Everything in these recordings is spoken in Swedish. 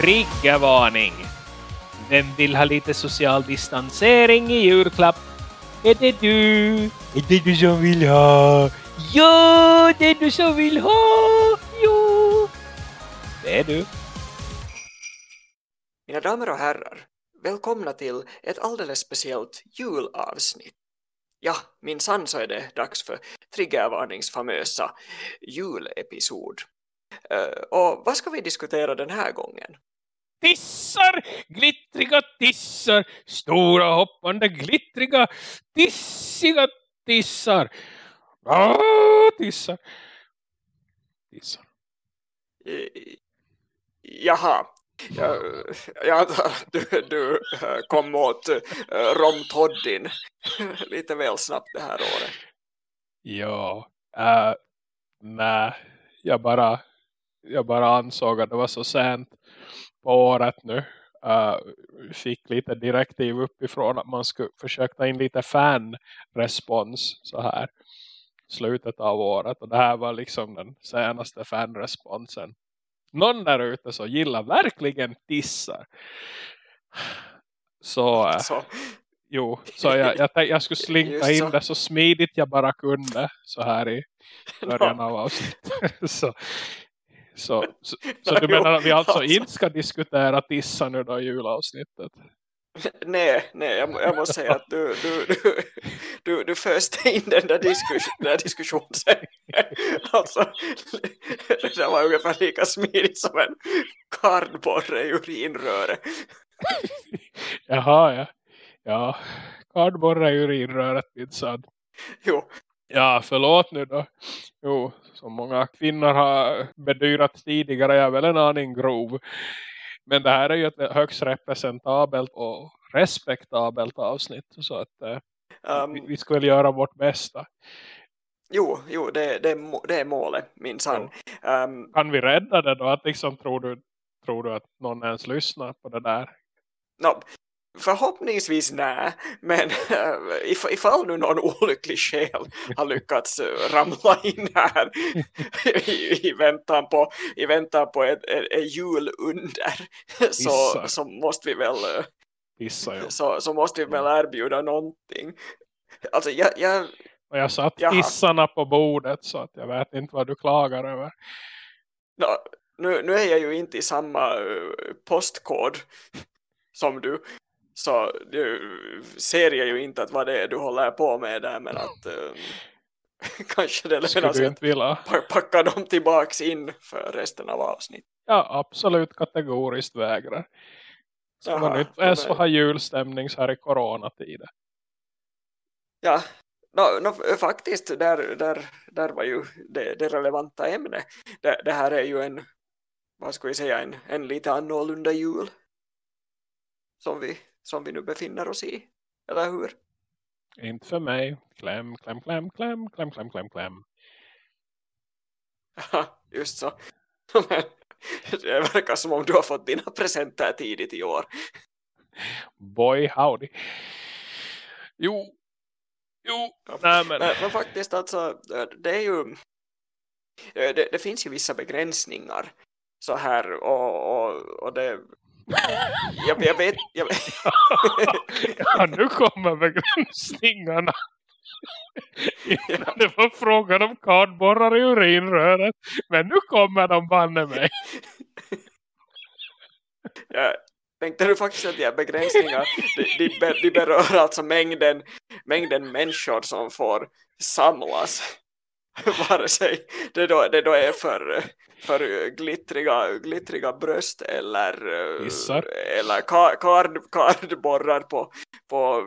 Triggervarning! Vem vill ha lite social distansering i julklapp? Är det du? Är det du som vill ha? Ja, det är du som vill ha! Jo! Det är du. Mina damer och herrar, välkomna till ett alldeles speciellt julavsnitt. Ja, minsann så är det dags för Triggervarnings famösa julepisod. Uh, och vad ska vi diskutera den här gången? Tissar, glittriga tissar, stora hoppande glittriga tissiga tissar. Ah, tissar. Tissar. Jaha, antar att du, du eh, kom åt uh, romtoddin lite väl snabbt det här året. Ja, uh, nej, jag bara, jag bara ansåg att det var så sent på året nu. Uh, fick lite direktiv uppifrån att man skulle försöka ta in lite fanrespons så här slutet av året. Och det här var liksom den senaste fanresponsen någon där ute så gillar verkligen tissar. Så, eh, så. jo, så jag, jag, jag skulle slinka in det så smidigt jag bara kunde så här i början av avsnittet. så, så, så, så du menar att vi alltså inte ska diskutera tissar nu då i julavsnittet? Nej, nej jag, jag, måste säga att du, du, du, du, du förste in den där, diskus, den där diskussionen. Alltså, det var ungefär lika smidigt som en kardborre i urinröret. Jaha, ja. Ja, kardborre i urinröret, minsann. Jo. Ja, förlåt nu då. Jo, som många kvinnor har bedyrat tidigare, jag är väl en aning grov. Men det här är ju ett högst representabelt och respektabelt avsnitt. Så att eh, um, vi, vi väl göra vårt bästa. Jo, jo det, det, det är målet, minsann. Ja. Um, kan vi rädda det då? Att liksom, tror, du, tror du att någon ens lyssnar på det där? No, förhoppningsvis nej, men uh, if, ifall nu någon olycklig själ har lyckats uh, ramla in här i, i, väntan på, i väntan på ett, ett, ett julunder så, så måste vi väl uh, Pissa, så, så måste vi väl erbjuda någonting. Alltså jag, jag och jag satt Jaha. kissarna på bordet så att jag vet inte vad du klagar över. No, nu, nu är jag ju inte i samma postkod som du så nu ser jag ju inte att vad det är du håller på med där men att um, kanske det lönar sig att vilja. packa dem tillbaks in för resten av avsnitt. Ja, absolut kategoriskt vägrar. Ska Jaha, man inte ens ha julstämning så här i coronatider? Ja, no, no, faktiskt där, där, där var ju det, det relevanta ämne. Det, det, här är ju en, vad ska vi säga, en, en lite annorlunda jul som vi som vi nu befinner oss i. Eller hur? Inte för mig. Kläm, kläm, kläm, kläm, kläm, kläm, kläm, kläm. Ja, just så. det verkar som om du har fått dina presenter tidigt i år. Boy, howdy. Jo, jo. Ja. Nej, men... men... Men faktiskt alltså, det är ju... Det, det finns ju vissa begränsningar så här och, och, och det jag, jag vet... Jag... ja, nu kommer begränsningarna. det var frågan om kardborrar i urinröret. Men nu kommer de banne mig. Jag tänkte du faktiskt att de här begränsningar de, de berör alltså mängden, mängden människor som får samlas. Vare sig det då, det då är för för glittriga, glittriga bröst eller, eller kard, kard, kardborrar på, på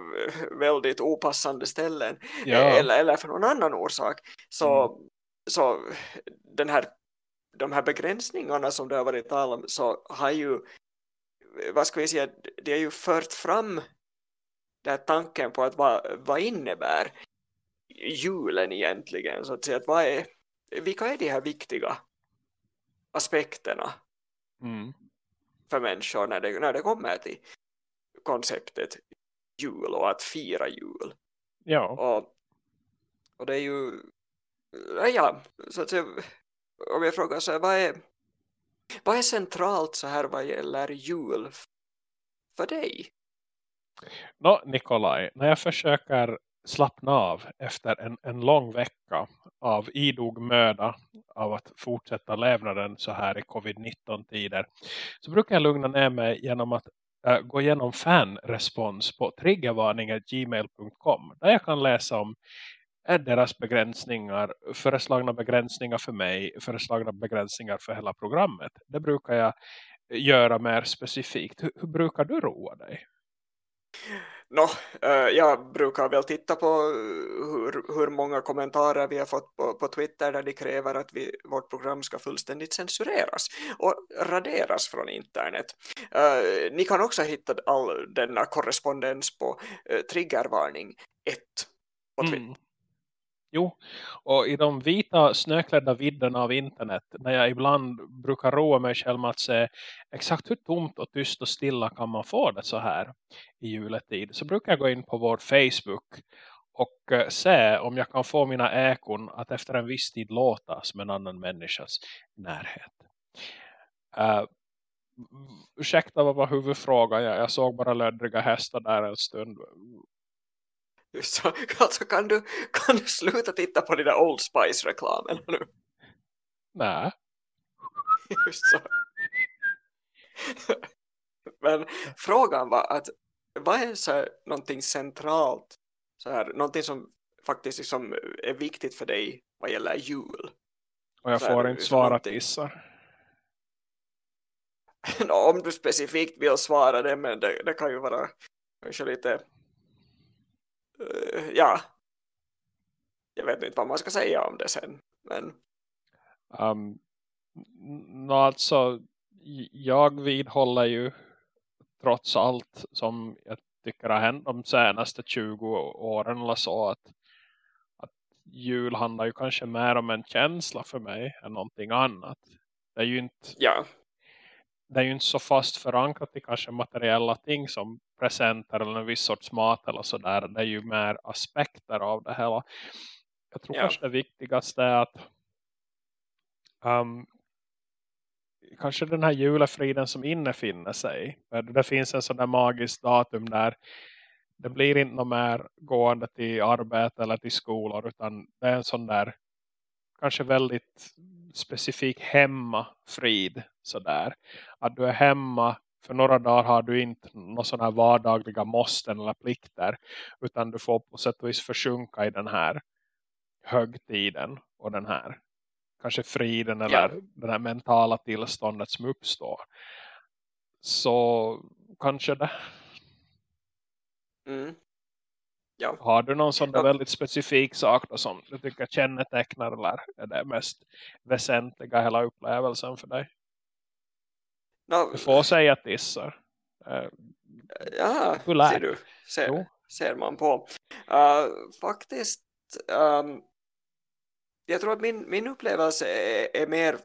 väldigt opassande ställen ja. eller, eller för någon annan orsak så, mm. så den här, de här begränsningarna som det har varit tal om så har ju vad ska vi säga, det har ju fört fram den här tanken på att vad, vad innebär julen egentligen så att säga, att vad är, vilka är de här viktiga aspekterna mm. för människor när det, när det kommer till konceptet jul och att fira jul. Ja. Och, och det är ju ja, så att säga, om jag frågar så här, vad är Vad är centralt så här vad gäller jul för dig? Nå, Nikolaj, när jag försöker slappna av efter en, en lång vecka av idog möda av att fortsätta levnaden så här i covid-19-tider så brukar jag lugna ner mig genom att äh, gå igenom fanrespons på triggervarningar.gmail.com där jag kan läsa om är deras begränsningar, föreslagna begränsningar för mig, föreslagna begränsningar för hela programmet. Det brukar jag äh, göra mer specifikt. Hur, hur brukar du roa dig? No, uh, eh, jag brukar väl titta på eh, hur, hur många kommentarer vi har fått på, på Twitter där de kräver att vi, vårt program ska fullständigt censureras och raderas från internet. Uh, ni kan också hitta all denna korrespondens på uh, triggervarning 1 på Twitter. Mm. Jo, och i de vita snöklädda vidderna av internet när jag ibland brukar roa mig själv med att se exakt hur tomt och tyst och stilla kan man få det så här i juletid så brukar jag gå in på vår Facebook och eh, se om jag kan få mina ekon att efter en viss tid låta som en annan människas närhet. Uh, ursäkta vad var huvudfrågan? Jag, jag såg bara löddriga hästar där en stund. Så, alltså kan du, kan du sluta titta på dina Old Spice-reklamen nu? Nej. Just så. Men frågan var att vad är så här, någonting centralt så här, någonting som faktiskt liksom är viktigt för dig vad gäller jul? Och jag så får här, inte svara tissar. Om du specifikt vill svara det, men det, det kan ju vara kanske lite ja jag vet inte vad man ska säga om det sen men um, no, alltså jag vidhåller ju trots allt som jag tycker har hänt de senaste 20 åren eller så att, att jul handlar ju kanske mer om en känsla för mig än någonting annat. Det är ju inte ja det är ju inte så fast förankrat i kanske materiella ting som presenter eller en viss sorts mat eller sådär. Det är ju mer aspekter av det hela. Jag tror ja. kanske det viktigaste är att um, kanske den här julefriden som innefinner sig. Det finns en sån där magisk datum där det blir inte något mer gående till arbete eller till skolor utan det är en sån där kanske väldigt specifik hemmafrid sådär. Att du är hemma för några dagar har du inte några sådana här vardagliga måsten eller plikter utan du får på sätt och vis försjunka i den här högtiden och den här kanske friden eller ja. den här mentala tillståndet som uppstår. Så kanske det. Mm. Ja. Har du någon sån där väldigt specifik sak då, som du tycker kännetecknar eller är det mest väsentliga hela upplevelsen för dig? No, du får säga tissar. Uh, ja, ser du. Ser, ser man på. Uh, faktiskt um, jag tror att min, min upplevelse är, är mer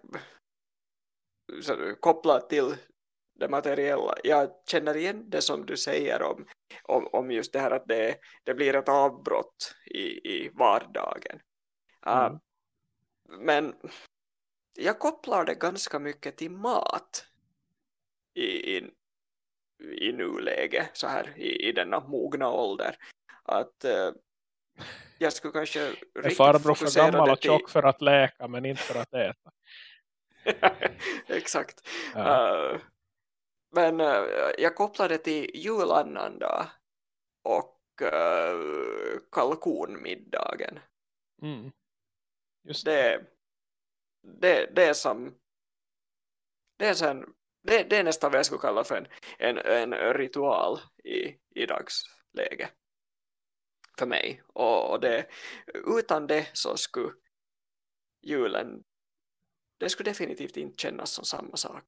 kopplad till det materiella. Jag känner igen det som du säger om, om, om just det här att det, det blir ett avbrott i, i vardagen. Mm. Uh, men jag kopplar det ganska mycket till mat i, i, i nuläge så här i, i denna mogna ålder. Att uh, jag skulle kanske riktigt farbror för gammal och tjock för att läka men inte för att äta. Exakt. Ja. Uh, men uh, jag kopplade till julannandag och uh, kalkonmiddagen. Mm. Just det. Det, det är som det är, sen, det, det är nästan vad jag skulle kalla för en, en, en ritual i, i dagsläge för mig och, och det, utan det så skulle julen det skulle definitivt inte kännas som samma sak.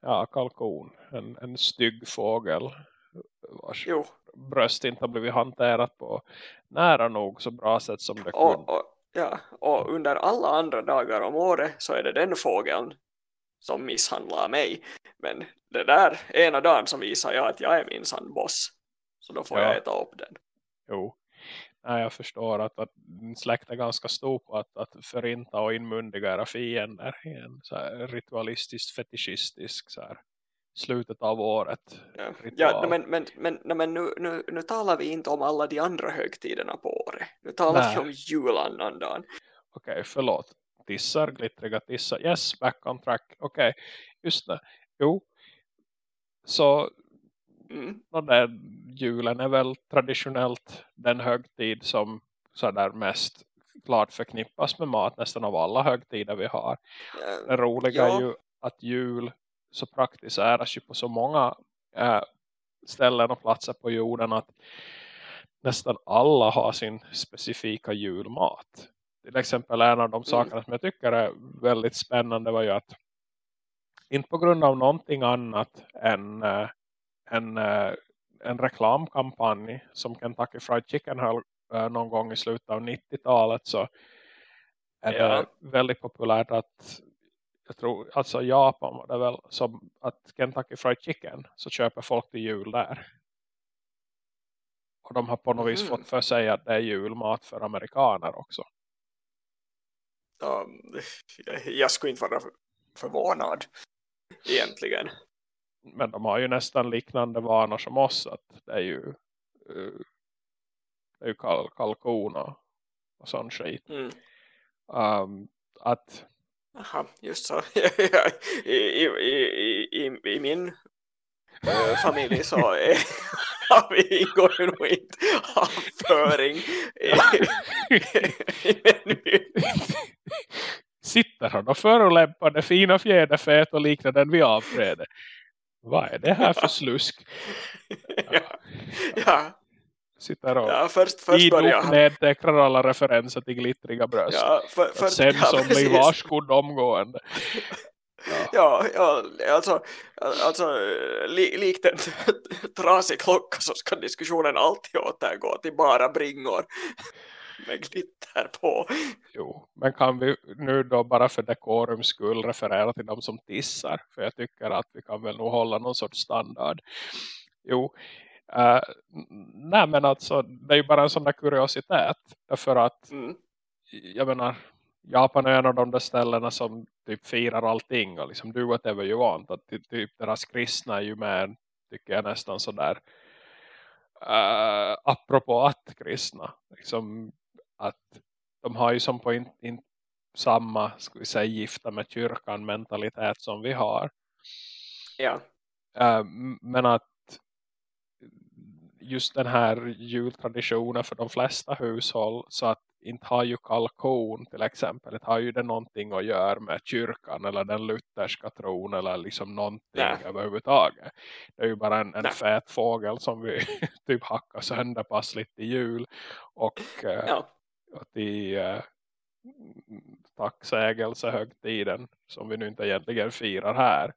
Ja, kalkon. En, en stygg fågel vars jo. bröst inte har blivit hanterat på nära nog så bra sätt som det och, kunde. Och, ja, och under alla andra dagar om året så är det den fågeln som misshandlar mig. Men det där ena dagen så visar jag att jag är minsann boss. Så då får ja. jag äta upp den. Jo. nej, jag förstår att, att släkt är ganska stor på att, att förinta och inmundiga era fiender i en så här ritualistisk, fetischistisk så här, slutet av året. Ja, ja men, men, men, men nu, nu, nu talar vi inte om alla de andra högtiderna på året. Nu talar Nej. vi om julannandagen. Okej, förlåt. Tissar, glittriga tissar. Yes, back on track. Okej, just det. Jo. Så Mm. och där, julen är väl traditionellt den högtid som så där mest klart förknippas med mat nästan av alla högtider vi har. Ja, Det roliga Ja. är ju att jul så praktiseras ju på så många äh, ställen och platser på jorden att nästan alla har sin specifika julmat. Till exempel en av de sakerna som jag tycker är väldigt spännande var ju att inte på grund av någonting annat än äh, en, äh, en reklamkampanj som Kentucky Fried Chicken höll äh, någon gång i slutet av 90-talet så är Ja. det väldigt populärt att jag tror, alltså Japan var det väl som att Kentucky Fried Chicken så köper folk till jul där. Och de har på något vis Mhm. fått för sig att det är julmat för amerikaner också. Ja, jag- skulle inte vara förvånad egentligen. Men de har ju nästan liknande vanor som oss. Att det är ju, eh, det är ju kal kalkon och, och sån skit. Mm. Um, att Aha, just så. I, i, i, i, I min äh, familj så är, vi ingår ju nog inte avföring i, i menyn. Sitter han och förolämpar det fina fjäderfät och liknar den vi avträder. Vad är det här för slusk? ja, ja, Sitter och ja, först, först börjar nedtecknar alla referenser till glittriga bröst. Ja, för, för, sen ja, som blir varsågod omgående. Ja, ja alltså, alltså li, likt en trasig klocka så ska diskussionen alltid återgå till bara bringor med glitter på. Jo, men kan vi nu då bara för dekorums skull referera till dem som tissar? För jag tycker att vi kan väl nog hålla någon sorts standard. Jo, eh, nej men alltså det är ju bara en sån där kuriositet. Därför att Mm. jag menar, Japan är en av de där ställena som typ firar allting och liksom do whatever you want. Att ty- typ deras kristna är ju med, tycker jag nästan sådär uh, apropå att kristna. Liksom att de har ju som på in, in, samma, ska vi säga, gifta med kyrkan mentalitet som vi har. Ja, Eh, men att just den här jultraditionen för de flesta hushåll så att inte har ju kalkon till exempel. Det har ju det någonting att göra med kyrkan eller den lutherska tron eller liksom någonting Nej. överhuvudtaget. Det är ju bara en, en Nej. fet fågel som vi typ hackar sönder passligt i jul och, eh, och till eh, tacksägelsehögtiden som vi nu inte egentligen firar här.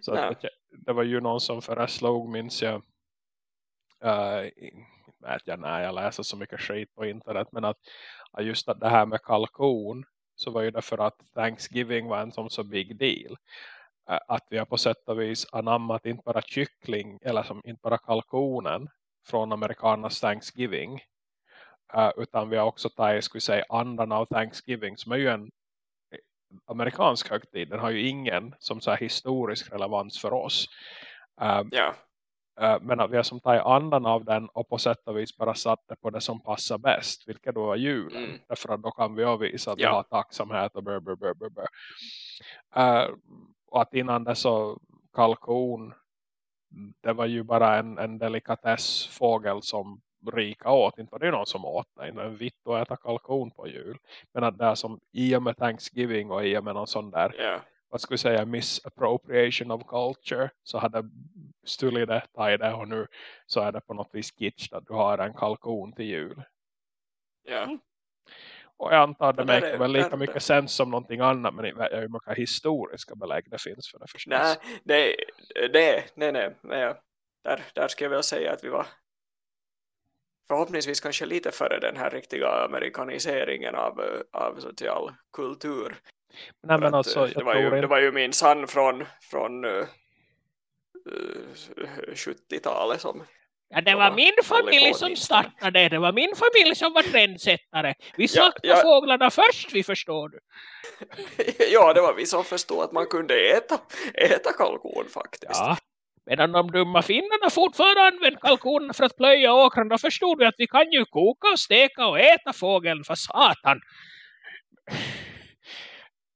Så Nej. att, det- var ju någon som föreslog minns jag uh, vet jag när jag läser så mycket skit på internet men att just att det här med kalkon så var ju det för att Thanksgiving var en sån så big deal Eh, att vi har på sätt och vis anammat inte bara kyckling eller som inte bara kalkonen från amerikanernas Thanksgiving eh, utan vi har också tagit skulle säga andan av Thanksgiving som är ju en amerikansk högtid den har ju ingen som så här historisk relevans för oss Eh, ja, Eh, men att vi har som tagit andan av den och på sätt och vis bara satt det på det som passar bäst. Vilket då var julen. Mm. Därför att då kan vi avvisa att vi Ja. har tacksamhet och bör, bör, bör, bör, bör. Eh, och att innan det så kalkon det var ju bara en, en delikatessfågel som rika åt. Inte var det någon som åt det. Inte en vitt att äta kalkon på jul. Men att det är som i och med Thanksgiving och i och med någon sån där ja, vad ska vi säga, misappropriation of culture så hade stulit det, tagit det och nu så är det på något vis kitsch att du har en kalkon till jul. ja. Och jag antar att det är- väl lika mycket sens som någonting annat men jag vet inte hur mycket historiska belägg det finns för det förstås. Nej, det, det, nej, nej, nej. Där, där ska jag väl säga att vi var förhoppningsvis kanske lite före den här riktiga amerikaniseringen av, eh, av social kultur. Nej men alltså, eh, det, var ju, det var ju min sann från, från uh, 70-talet som Ja, det var min familj som startade. Det var min familj som var trendsättare. Vi slaktade ja, ja. fåglarna först, vi förstår du. ja, det var vi som förstod att man kunde äta, äta kalkon faktiskt. Ja, medan de dumma finnarna fortfarande använde kalkonerna för att plöja åkran. Då förstod vi att vi kan ju koka och steka och äta fågeln för satan.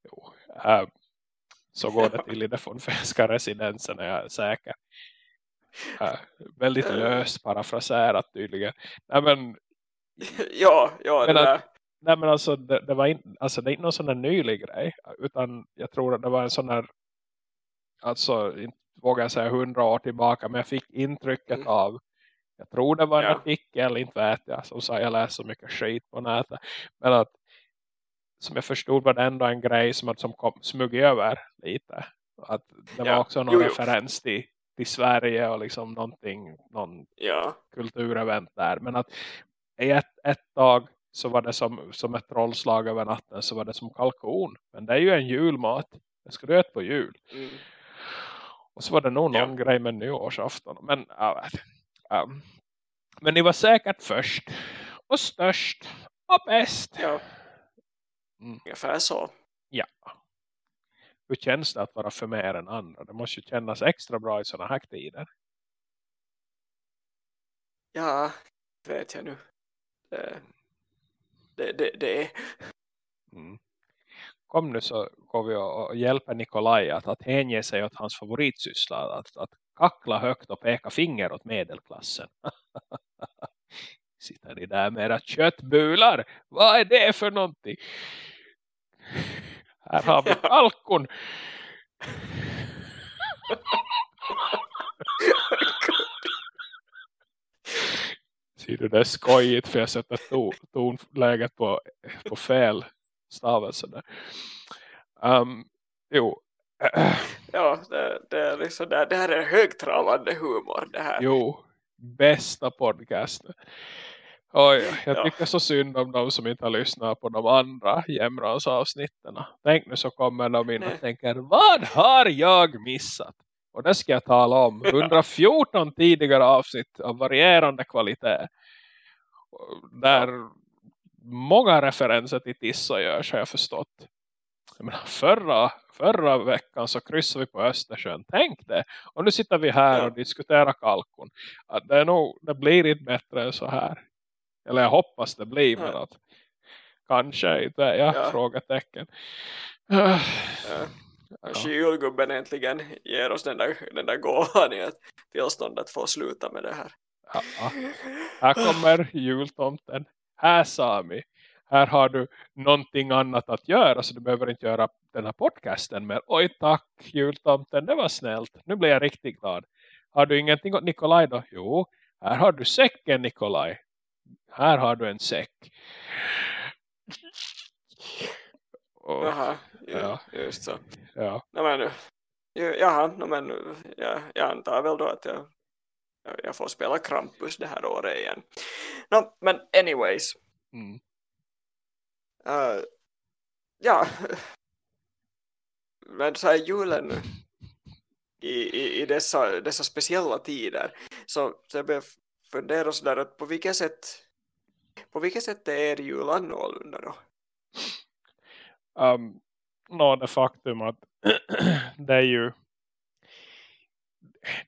Jo, äh, så går det till i den fonfenska residensen är jag säker. Äh, väldigt löst parafraserat tydligen. Nej men... ja, ja. Men att, nej men alltså det, det, var in, alltså det är inte någon sån här nylig grej. Utan jag tror att det var en sån här alltså inte vågar jag säga hundra år tillbaka. Men jag fick intrycket mm. av jag tror det var en ja. artikel, inte vet jag. Som sa jag läser så mycket skit på nätet. Men att som jag förstod var det ändå en grej som, att, som kom, smög över lite. Att det var också någon jo, jo. referens till, till Sverige och liksom någonting, någon ja. kulturevent där. Men att i ett, ett tag så var det som, som ett trollslag över natten så var det som kalkon. Men det är ju en julmat. Det ska du äta på jul. Mm. Och så var det nog någon ja. grej med nyårsafton. Men vet. Um, men ni var säkert först. Och störst. Och bäst. Ja. Mm. Ungefär så. Ja. Hur känns det att vara för mer än andra? Det måste ju kännas extra bra i sådana här tider. Ja, det vet jag nu. Det, det, det, det är... Mm. Kom nu så går vi och hjälper Nikolaj att, att hänge sig åt hans favoritsyssla. Att, att kackla högt och peka finger åt medelklassen. Sitter ni där med era köttbular? Vad är det för någonting? Här har vi kalkon. Ser du det är skojigt för jag sätter tonläget på, på fel stavelse där. Um, jo. ja, det, det, är liksom, det, det här är högtravande humor det här. Jo, bästa podcasten. Oj, jag tycker ja. så synd om de som inte har lyssnat på de andra Jämrans avsnitten. Tänk nu så kommer de in och tänker, vad har jag missat? Och det ska jag tala om. 114 tidigare avsnitt av varierande kvalitet. Där många referenser till Tissa görs har jag förstått. Jag menar, förra, förra veckan så kryssade vi på Östersjön. Tänk det. Och nu sitter vi här och diskuterar kalkon. Att det, är nog, det blir inte bättre än så här. Eller jag hoppas det blir. Men att kanske inte. Ja, ja. frågetecken. Ja. Kanske julgubben äntligen ger oss den där, den där gåvan i att tillståndet får sluta med det här. Ja. Här kommer jultomten. Här Sami. Här har du någonting annat att göra så du behöver inte göra den här podcasten mer. Oj tack jultomten, det var snällt. Nu blir jag riktigt glad. Har du ingenting åt Nikolaj då? Jo, här har du säcken Nikolaj här har du en säck. Och, Jaha, ja, just så. Ja. No, men, jaha, no, men, ja, jag antar väl då att jag, jag får spela Krampus det här året igen. No, men anyways. Mm. Uh, ja. Men så här julen i, i, i dessa, dessa speciella tider så, så jag börjar fundera sådär att på vilket sätt på vilket sätt är jul annorlunda då? Um, no, det faktum att det är ju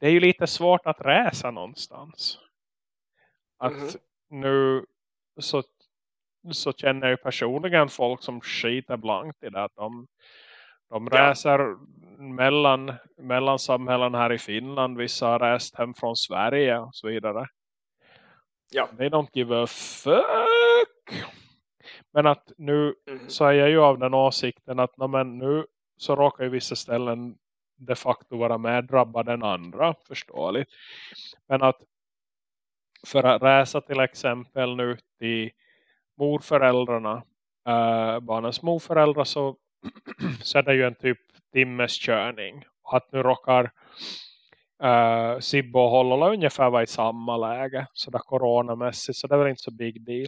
det är ju lite svårt att resa någonstans. Att mm -hmm. nu så, så känner jag personligen folk som skiter blankt i det. Att de, de ja. reser mellan, mellan samhällen här i Finland. Vissa har rest hem från Sverige och så vidare. Ja. They don't give a fuck. Men att nu mm. så är jag ju av den åsikten att men nu så råkar ju vissa ställen de facto vara mer drabbad än andra, förståeligt. Men att för att resa till exempel nu till morföräldrarna, äh, barnens morföräldrar så, så är det ju en typ timmes körning. Och att nu råkar äh, Sibbo och Hollola ungefär vara i samma läge sådär coronamässigt så det är väl inte så big deal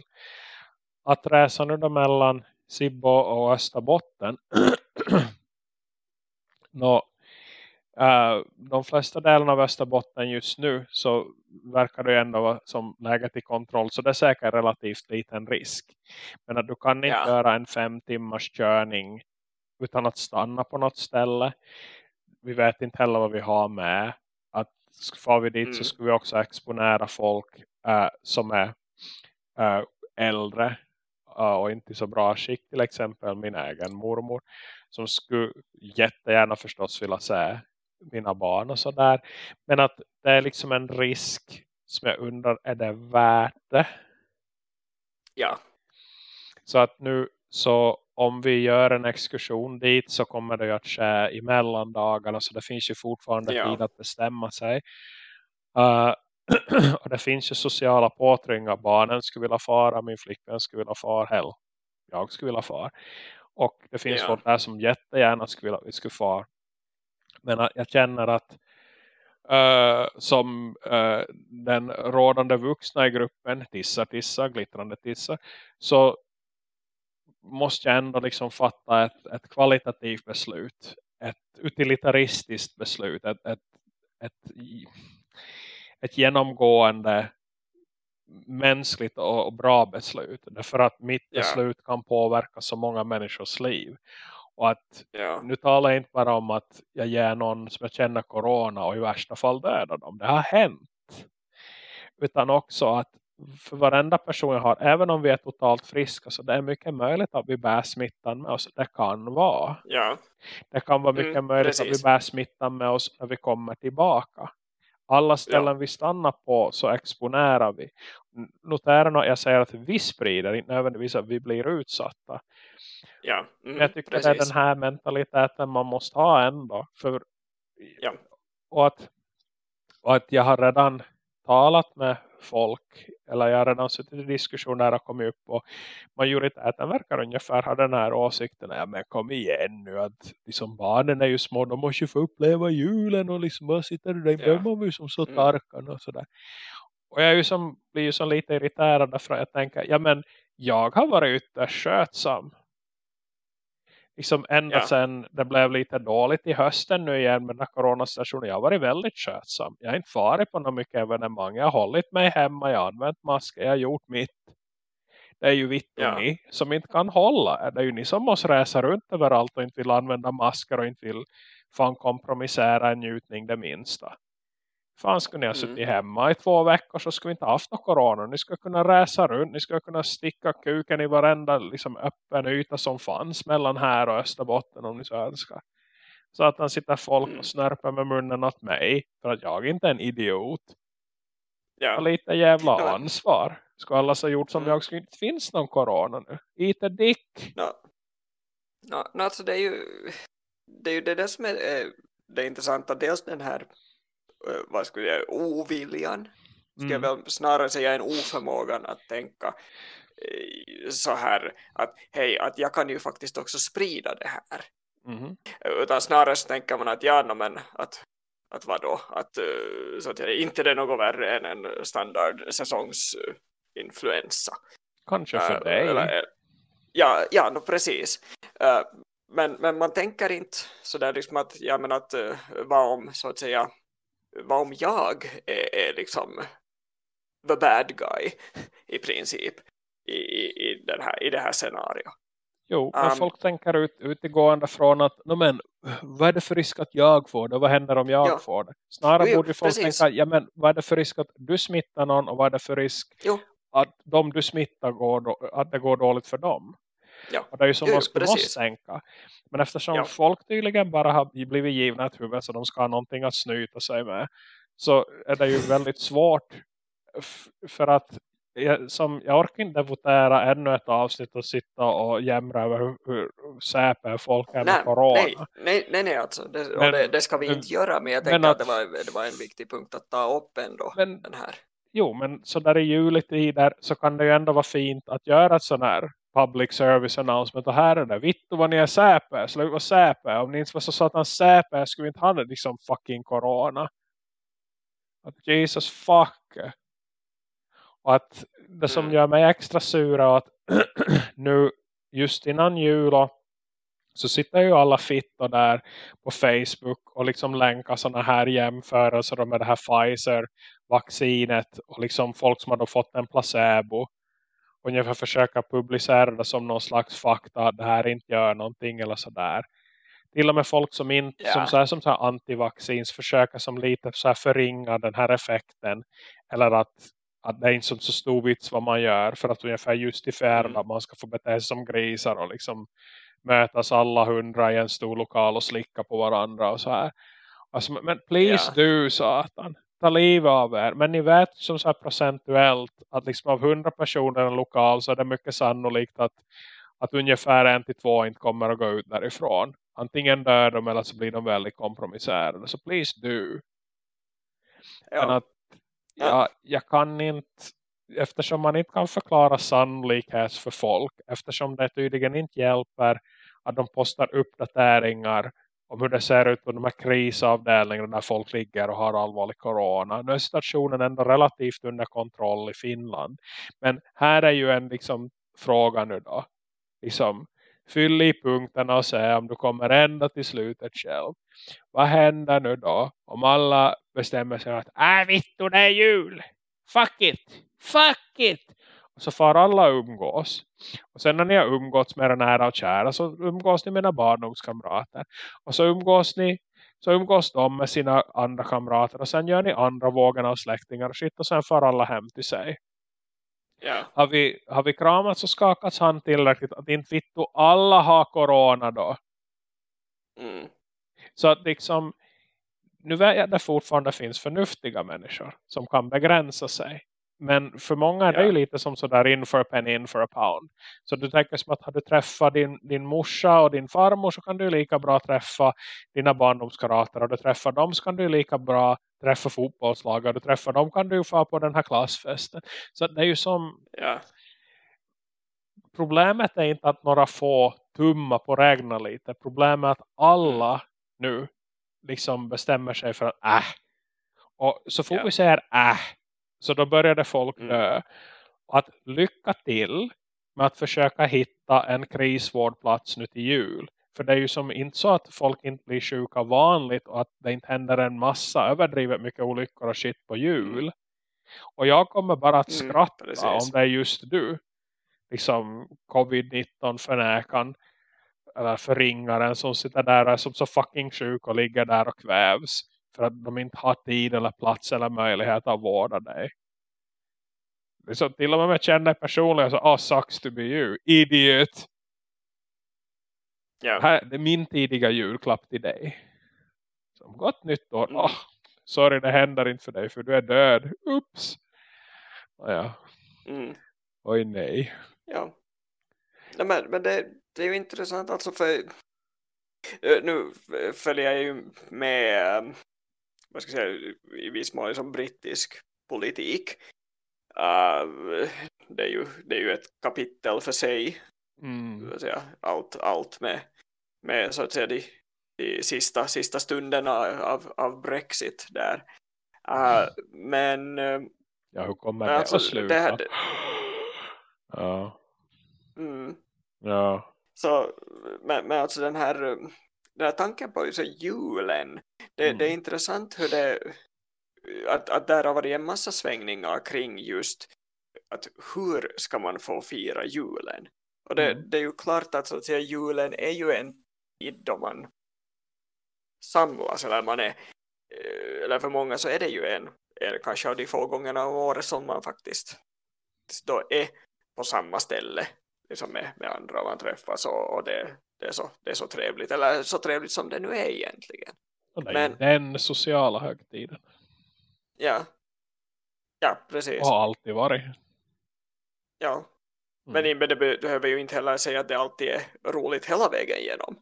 att resa nu då mellan Sibbo och Österbotten Nå, uh, de flesta delarna av Österbotten just nu så verkar det ändå vara som läget i kontroll. Så det är säkert relativt liten risk. Men att du kan inte Ja. göra en fem timmars körning utan att stanna på något ställe. Vi vet inte heller vad vi har med. Att får vi dit så Mm. ska vi också exponera folk eh, som är eh, äldre eh, och inte i så bra skick. Till exempel min egen mormor som skulle jättegärna förstås vilja se mina barn och sådär. Men att det är liksom en risk som jag undrar, är det värt det? Ja, Så att nu så om vi gör en exkursion dit så kommer det ju att ske i mellandagarna så det finns ju fortfarande Ja. tid att bestämma sig. Uh, och det finns ju sociala påtryngningar. Barnen skulle vilja fara, min flickvän skulle vilja fara, hell. Jag skulle vilja fara. Och det finns Ja. folk där som jättegärna skulle vilja vi skulle fara. Men jag känner att eh, som eh, den rådande vuxna i gruppen, tissar, tissar, glittrande tissar, så måste jag ändå liksom fatta ett, ett kvalitativt beslut. Ett utilitaristiskt beslut. Ett, ett, ett, ett genomgående mänskligt och, och bra beslut. Därför att mitt beslut kan påverka så många människors liv. Och att ja, nu talar jag inte bara om att jag ger någon som jag känner corona och i värsta fall dödar dem. Det har hänt. Utan också att för varenda person jag har, även om vi är totalt friska så det är mycket möjligt att vi bär smittan med oss. Det kan vara. ja, Det kan vara mycket Mm, möjligt att precis. vi bär smittan med oss när vi kommer tillbaka. Alla ställen vi stannar på så exponerar vi. Notera när jag säger att vi sprider, inte nödvändigtvis att vi blir utsatta. Ja. Mm, jag tycker det är den här mentaliteten man måste ha ändå. För, Ja. och, att, och att jag har redan talat med folk. Eller jag har redan suttit i diskussioner där och kommit upp. Och majoriteten verkar ungefär ha den här åsikten. Ja men kom igen nu. Att liksom barnen är ju små. De måste ju få uppleva julen. Och liksom bara sitta där. Ja. Ja. Man ju som så Mm. tarkan och sådär. Och jag är ju som, blir ju så lite irriterad. Därför att jag tänker. Ja men jag har varit ytterst skötsam liksom ända Ja. sedan det blev lite dåligt i hösten nu igen med den här coronastationen. Jag har varit väldigt skötsam. Jag har inte farit på något mycket evenemang. Jag har hållit mig hemma. Jag har använt masker. Jag har gjort mitt. Det är ju vitt och Ja. ni som inte kan hålla. Det är ju ni som måste resa runt överallt och inte vill använda masker och inte vill fan kompromissera en njutning det minsta. Fan skulle ni ha Mm. suttit hemma i två veckor så skulle vi inte haft någon corona. Ni skulle kunna resa runt. Ni skulle kunna sticka kuken i varenda liksom, öppen yta som fanns mellan här och Österbotten om ni så önskar. Så att han sitter folk Mm. och snörper med munnen åt mig för att jag inte är en idiot. Och Ja, lite jävla ansvar. Ska alla ha gjort som Mm. jag skulle inte finns någon corona nu. Eat a dick. no. No, no, alltså det är ju det är ju det där som är eh, det intressanta. Dels den här eh, vad skulle jag oviljan. Jag Mm. väl snarare säga en oförmågan att tänka eh, så här att hej, att jag kan ju faktiskt också sprida det här. Mhm. Utan snarare så tänker man att ja, no, men att, att vadå? Att, så att jag, inte det är något värre än en standard säsongsinfluensa. Kanske för Eh, dig. eller, ja, ja no, precis. Men, men man tänker inte sådär liksom att, ja, men att vad om så att säga vad om jag är, är liksom the bad guy i princip i, i, i, den här, i det här scenariot. Jo, men Um, folk tänker ut, utegående från att no, men, vad är det för risk att jag får det? Vad händer om jag Ja. får det? Snarare Jo, borde folk precis. tänka, ja men vad är det för risk att du smittar någon och vad är det för risk Jo. att de du smittar går, att det går dåligt för dem? Ja. Och det är ju som Jo, man skulle precis. måste tänka. Men eftersom Ja. folk tydligen bara har blivit givna ett huvud så de ska ha någonting att snyta sig med så är det ju väldigt svårt för att jag, som, jag orkar inte votera ännu ett avsnitt och sitta och jämra över hur, hur säpe folk är med Nej, corona. nej, nej, nej, nej alltså, det, Men- det, det ska vi inte göra men jag tänker att, att- det, var, det var en viktig punkt att ta upp ändå, Men den här. jo, men så där i juletider så kan det ju ändå vara fint att göra ett sån här public service announcement och här är det, vittu vad ni är säpe, sluta vara säpe om ni inte var så satans säpe skulle vi inte ha det liksom fucking corona. Att Jesus fuck. Och att det som Mm. gör mig extra sur är att nu just innan jul så sitter ju alla fittor där på Facebook och liksom länkar sådana här jämförelser med det här Pfizer-vaccinet och liksom folk som har fått en placebo ungefär försöka publicera det som någon slags fakta att det här inte gör någonting eller sådär. Till och med folk som inte Ja. som så här, som så här antivaccins försöker som lite så här förringa den här effekten eller att att det är inte som så stor vits vad man gör för att ungefär justifiera Mm. att man ska få bete sig som grisar och liksom mötas alla hundra i en stor lokal och slicka på varandra och så här. Alltså, men please Ja. du satan, ta livet av er. Men ni vet som så procentuellt att liksom av hundra personer i en lokal så är det mycket sannolikt att, att ungefär en till två inte kommer att gå ut därifrån. Antingen dör de eller så blir de väldigt kompromisserade. Så please. Men Ja. att Ja. jag, jag kan inte eftersom man inte kan förklara sannolikhet för folk eftersom det tydligen inte hjälper att de postar uppdateringar om hur det ser ut på de här krisavdelningarna där folk ligger och har allvarlig corona. Nu är situationen ändå relativt under kontroll i Finland. Men här är ju en liksom fråga nu då. Liksom, fyll i punkterna och se om du kommer ända till slutet själv. Vad händer nu då om alla bestämmer sig att äh vittu det är jul. Fuck it. Fuck it. Och så får alla umgås. Och sen när ni har umgåtts med den nära och kära så umgås ni med mina barndomskamrater. Och så umgås ni så umgås de med sina andra kamrater och sen gör ni andra vågen av släktingar och shit och sen får alla hem till sig. Ja. Har vi, har vi kramats och skakats hand tillräckligt att inte vittu alla har corona då? Mm. Så att liksom, nu att det fortfarande finns förnuftiga människor som kan begränsa sig. Men för många är det ju lite som sådär in for a penny, in for a pound. Så du tänker som att har du träffat din, din morsa och din farmor så kan du lika bra träffa dina barndomskamrater. Och du träffar dem så kan du lika bra träffa fotbollslag. Och du träffar dem kan du få på den här klassfesten. Så det är ju som, Ja. problemet är inte att några få tumma på regna lite. Problemet är att alla nu liksom bestämmer sig för att äh. Och så fort Ja. vi säger äh så då började folk Mm. dö. Och att lycka till med att försöka hitta en krisvårdplats nu till jul. För det är ju som inte så att folk inte blir sjuka vanligt och att det inte händer en massa överdrivet mycket olyckor och shit på jul. Och jag kommer bara att Mm, skratta precis. om det är just du. Liksom covid-19 förnäkan eller förringaren som sitter där och är som så fucking sjuk och ligger där och kvävs. För att de inte har tid eller plats eller möjlighet att vårda dig. Så till och med jag känner personligen så, ah sucks to be you, idiot. Ja. Här, det är min tidiga julklapp till dig. Som gott nytt år. Mm. Ah, sorry, det händer inte för dig för du är död. Oops. Ah, ja. Mm. Oj nej. Ja. Nej, men men det, det är ju intressant alltså för eh, nu följer jag ju med vad ska säga, i viss mån som brittisk politik. Uh, det, är ju, det är ju ett kapitel för sig Mm. säga, allt, allt med, med så att säga de, de sista, sista stunderna av, av Brexit där. Uh, men eh, Ja, hur kommer det alltså, att sluta? det här- Ja. mm, Ja. så, men, men alltså den här, den här tanken på så julen, det, Mm. det är intressant hur det att, att där har varit en massa svängningar kring just att hur ska man få fira julen och det, Mm. det är ju klart att, så att säga, julen är ju en tid då man samlas eller man är eh, eller för många så är det ju en, en kanske av de få gångerna om året som man faktiskt då är på samma ställe liksom med, med andra man träffas och, och det, det, är så, det är så trevligt eller så trevligt som det nu är egentligen är Men- den sociala högtiden. ja ja precis har alltid varit. ja Mm. men, det be- behöver ju inte heller säga att det alltid är roligt hela vägen igenom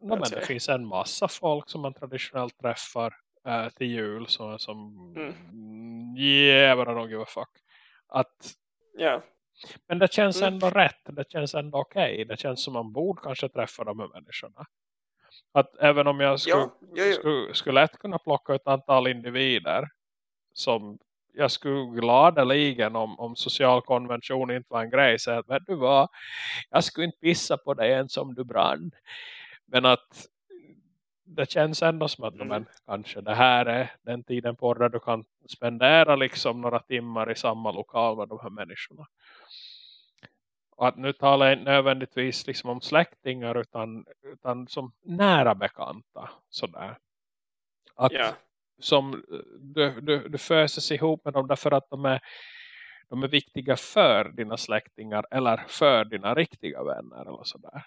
No, men alltså- det finns en massa folk som man traditionellt träffar äh, till jul som, som Mm. mm. yeah, don't give a fuck. Att, ja men det känns Mm. ändå rätt. Det känns ändå okej. Det känns som man borde kanske träffa de här människorna. Att även om jag skulle, ja, ja, ja. skulle, skulle lätt kunna plocka ett antal individer som jag skulle gladeligen om, om social konvention inte var en grej säga att du vad, jag skulle inte pissa på dig ens om du brann. Men att det känns ändå som att mm. men, kanske det här är den tiden på där du kan spendera liksom några timmar i samma lokal med de här människorna. Och att nu talar jag inte nödvändigtvis liksom om släktingar utan, utan som nära bekanta. Sådär. Att yeah. som du, du, du föses ihop med dem därför att de är, de är viktiga för dina släktingar eller för dina riktiga vänner eller sådär.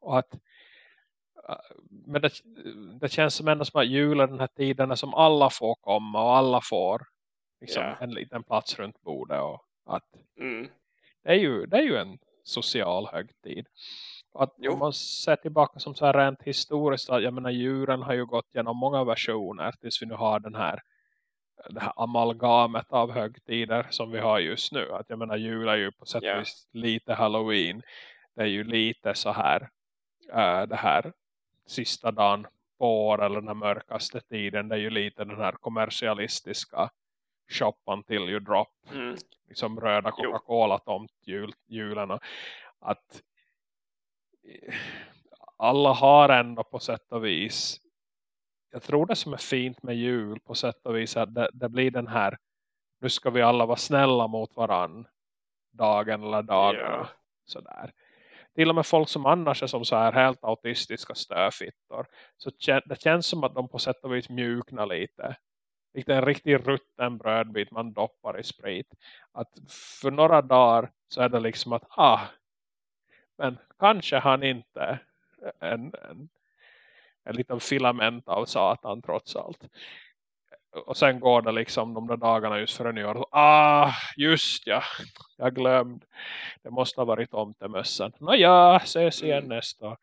Och att men det, det känns som ändå som att julen den här tiden som alla får komma och alla får liksom, yeah. en liten plats runt bordet och att mm. det, är ju, det är ju en social högtid. Att om man ser tillbaka som så här rent historiskt jag menar julen har ju gått genom många versioner tills vi nu har den här det här amalgamet av högtider som vi har just nu. Att jag menar jul är ju på sätt och yeah. vis lite Halloween. Det är ju lite så här äh, det här sista dagen på år eller den här mörkaste tiden. Det är ju lite den här kommersialistiska shop until you drop. Mm. Liksom röda Coca-Cola tomt jul, julen. Att alla har ändå på sätt och vis jag tror det som är fint med jul på sätt och vis att det, det blir den här nu ska vi alla vara snälla mot varann dagen eller dagarna. Yeah. Sådär till och med folk som annars är som så här helt autistiska stöfittor. Så det känns som att de på sätt och vis mjuknar lite. Likt en riktig rutten brödbit man doppar i sprit. Att för några dagar så är det liksom att ah, men kanske han inte en, en, en liten filament av satan trots allt och sen går det liksom de där dagarna just före nyår. Ah, just ja. Jag glömde. Det måste ha varit tomtemössan. Nåja, ses igen mm. nästa år.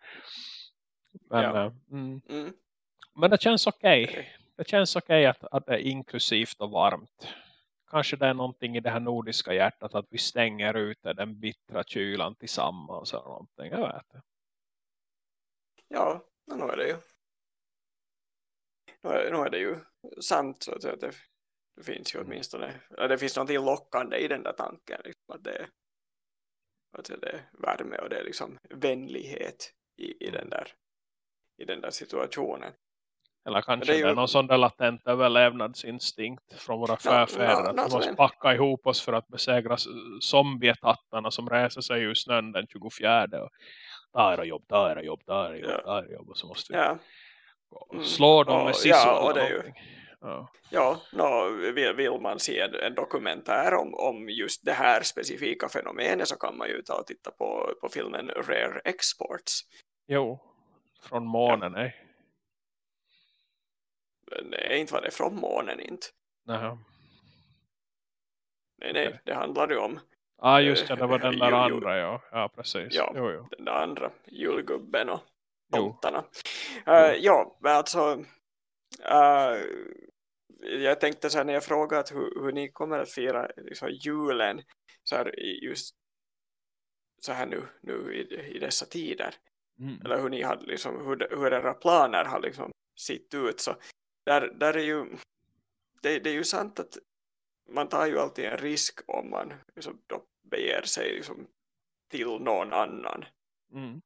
Men, ja. äh, mm. Mm. men det känns okej. Okay. Det känns okej okay att, att det är inklusivt och varmt. Kanske det är någonting i det här nordiska hjärtat att vi stänger ute den bittra kylan tillsammans eller någonting. Jag vet det. Ja, men då är det ju nu är, är det ju sant så att det, det finns ju mm. åtminstone det finns något lockande i den där tanken liksom, att, det, att det är värme och det är liksom vänlighet i, i, den, där, i den där situationen. Eller kanske det är, ju... det är någon sån där latent överlevnadsinstinkt från våra förfäder. No, no, att vi måste packa ihop oss för att besegra zombietattarna som reser sig ur snön den 24. Och ta era jobb, ta era jobb, ta era jobb, ta era jobb. Och så måste vi ja. Mm. slår dem med sisor ja, och det ju, ja, ja no, vill, vill, man se en, en, dokumentär om, om just det här specifika fenomenet så kan man ju ta och titta på, på filmen Rare Exports. Jo, från månen, nej. Nej, inte var det från månen, inte. Naja. Nej, nej, det handlar ju om Ja, ah, just det, det var den där andra, ja. Ja, precis. Ja, jo, jo. den där andra, julgubben och tomtarna. Uh, ja, men alltså uh, jag tänkte så här när jag frågat hur, hur ni kommer att fira liksom, julen så här just så här nu, nu i, i dessa tider. Mm. Eller hur ni hade liksom, hur, hur era planer har liksom sitt ut så där, där är ju det, det är ju sant att man tar ju alltid en risk om man liksom, då beger sig liksom, till någon annan. Mm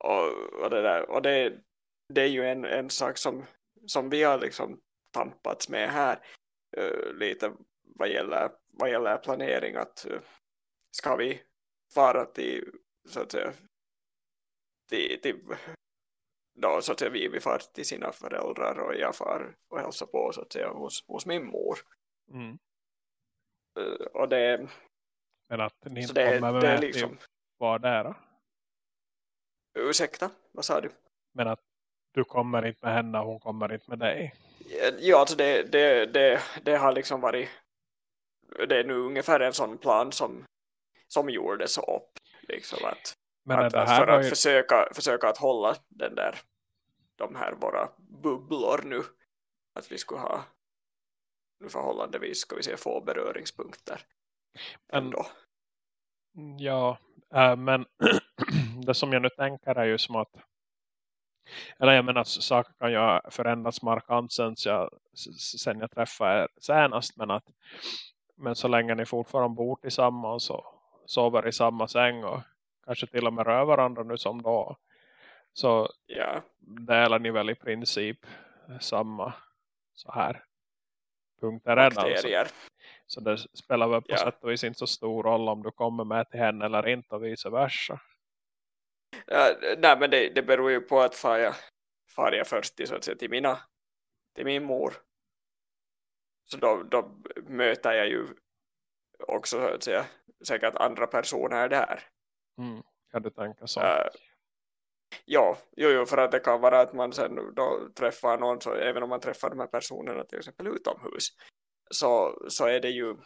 och, och, det, där. och det, det är ju en, en sak som, som vi har liksom tampats med här uh, lite vad gäller, vad gäller planering att uh, ska vi fara till så att säga till, till då så att säga vi, vi far till sina föräldrar och jag far och hälsar på så att säga hos, hos min mor mm. uh, och det men att ni inte det, kommer med det liksom, var där då? Ursäkta, vad sa du? Men att du kommer inte med henne och hon kommer inte med dig. Ja, alltså det, det, det, det har liksom varit det är nu ungefär en sån plan som, som gjordes upp. Liksom att, Men att, att för att ju... försöka, försöka att hålla den där de här våra bubblor nu. Att vi skulle ha nu förhållandevis ska vi se få beröringspunkter. Ändå. Ja, äh, men det som jag nu tänker är ju som att eller jag menar att saker kan ju förändras markant sen jag, sen jag träffade er senast men att Men så länge ni fortfarande bor tillsammans och sover i samma säng och kanske till och med rör varandra nu som då. Så ja. delar ni väl i princip samma så här punkter redan. Bakterier. Så, så det spelar väl på Ja. sätt och vis inte så stor roll om du kommer med till henne eller inte och vice versa. Ja, nej men det, det beror ju på att far jag, far jag först till, så att säga, till, mina, till min mor. Så då, då möter jag ju också så att säga, säkert andra personer där. Mm. Kan du tänka så? Äh, ja, jo, jo, för att det kan vara att man sen då träffar någon, så även om man träffar de här personerna till exempel utomhus, så, så är det ju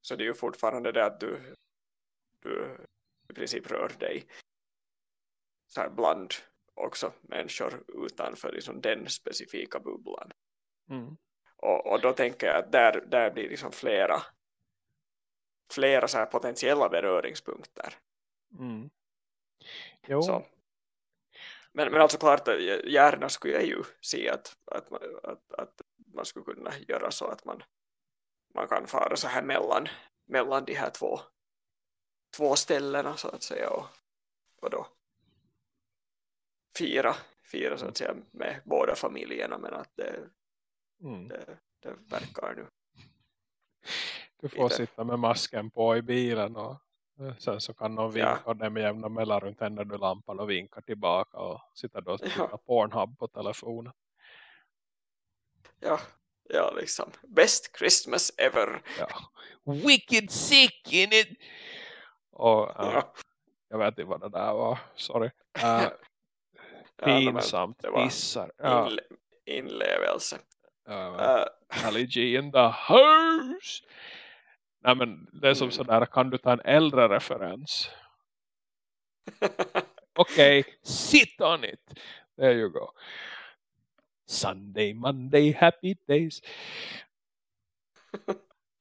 så det är ju fortfarande det att du, du i princip rör dig så här bland också människor utanför liksom den specifika bubblan. Mm. Och, och då tänker jag att där, där blir liksom flera flera så här potentiella beröringspunkter. Mm. Jo, Så. Men, men alltså klart, att gärna skulle jag ju se att, att, man, att, att man skulle kunna göra så att man, man kan fara så här mellan, mellan de här två, två ställena så att säga och, och då fira, fira så att säga med båda familjerna men att det, mm. det, det verkar nu. du får lite- sitta med masken på i bilen och eh, sen så kan någon Ja. vinka dig med jämna mellanrum tänder du lampan och vinkar tillbaka och sitter då och Ja. tittar Pornhub på telefonen. Ja, ja liksom. Best Christmas ever. Ja. Wicked sick in it! Och eh, Ja. jag vet inte vad det där var, sorry. Uh, Ja, pinsamt, var pissar. Ja, Inle inlevelse. ja, Uh, G in the house! Nej men det är som Mm. sådär, kan du ta en äldre referens? Okej, sit on it. There you go. Sunday, Monday, happy days.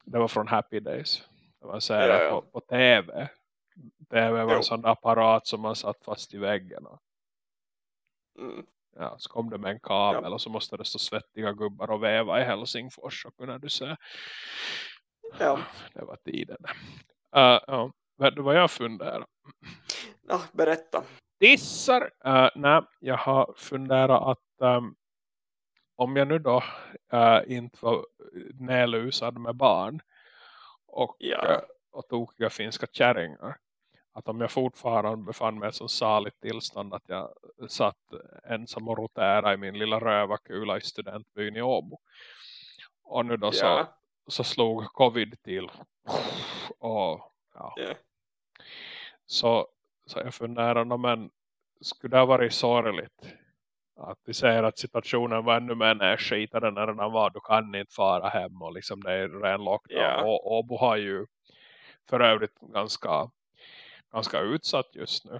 Det var från Happy Days. Det var så här Ja, ja. På, på tv. TV var Jo. en sån där apparat som man satt fast i väggen. Och, mm, ja, så kom det med en kabel och så måste det stå svettiga gubbar och väva i Helsingfors. Och kunna du säga. ja. Det var tiden. Uh, ja. Vet du vad jag funderar? ja, berätta. Dissar? Uh, nej, jag har funderat att ehm, om jag nu då eh, inte var nedlusad med barn och, Ja. eh, och tokiga finska kärringar. Att om jag fortfarande befann mig i så saligt tillstånd att jag satt ensam och roterade i min lilla rövakula i studentbyn i Åbo. Och nu då så, Ja. så slog covid till. Och ja, Ja. så, så jag funderar men skulle det ha varit sorgligt att vi säger att situationen var ännu mer nedskitad än när den var. Du kan inte fara hem och liksom det är ren lockdown. Ja. Och Åbo har ju för övrigt ganska, ganska utsatt just nu.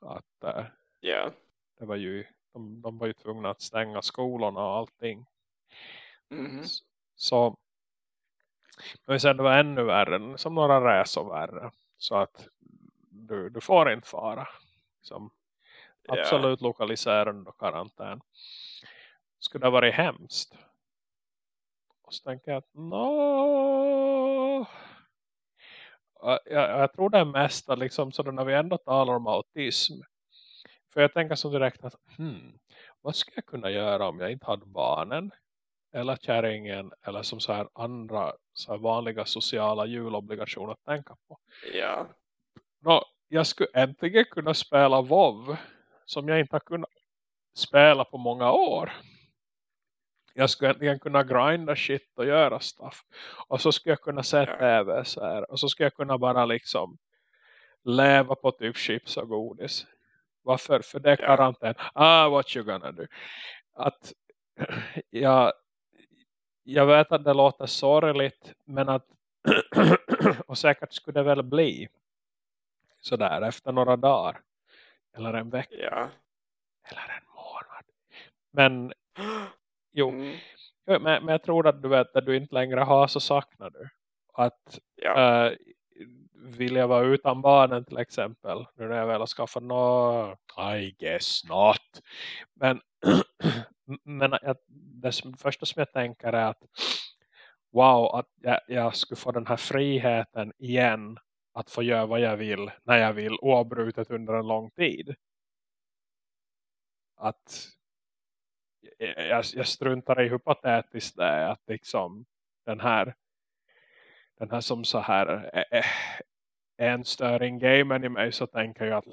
Att eh, Ja. det var ju, de, de var ju tvungna att stänga skolorna och allting. Mhm. S- Så men sen det var ännu värre, som några resor värre. Så att du, du får inte fara. Som Ja. absolut lokaliserande och karantän. Skulle det ha varit hemskt? Och så tänker jag att no. Jag, jag tror det är mest att liksom, så när vi ändå talar om autism. För jag tänker så direkt att hmm, vad ska jag kunna göra om jag inte hade barnen? Eller kärringen eller som så här andra så här vanliga sociala julobligationer att tänka på. Ja. Nå, jag skulle äntligen kunna spela WoW som jag inte har kunnat spela på många år. Jag skulle äntligen kunna grinda shit och göra stuff. Och så skulle jag kunna se tv så här. Och så skulle jag kunna bara liksom leva på typ chips och godis. Varför? För det är karantän. Ah, what you gonna do? Att jag, jag vet att det låter sorgligt. Men att och säkert skulle det väl bli sådär efter några dagar. Eller en vecka. Ja. Eller en månad. Men jo, Mm. Men, men jag tror att du vet att du inte längre har så saknar du. Att Ja. äh, vill jag vara utan barnen till exempel. Nu när jag väl har skaffat no, I guess not. Men, men att det som, första som jag tänker är att wow att jag, jag skulle få den här friheten igen att få göra vad jag vill när jag vill oavbrutet under en lång tid. Att jag, jag struntar i hur patetiskt det är att liksom den här den här som så här är en störing gamen i mig så tänker jag att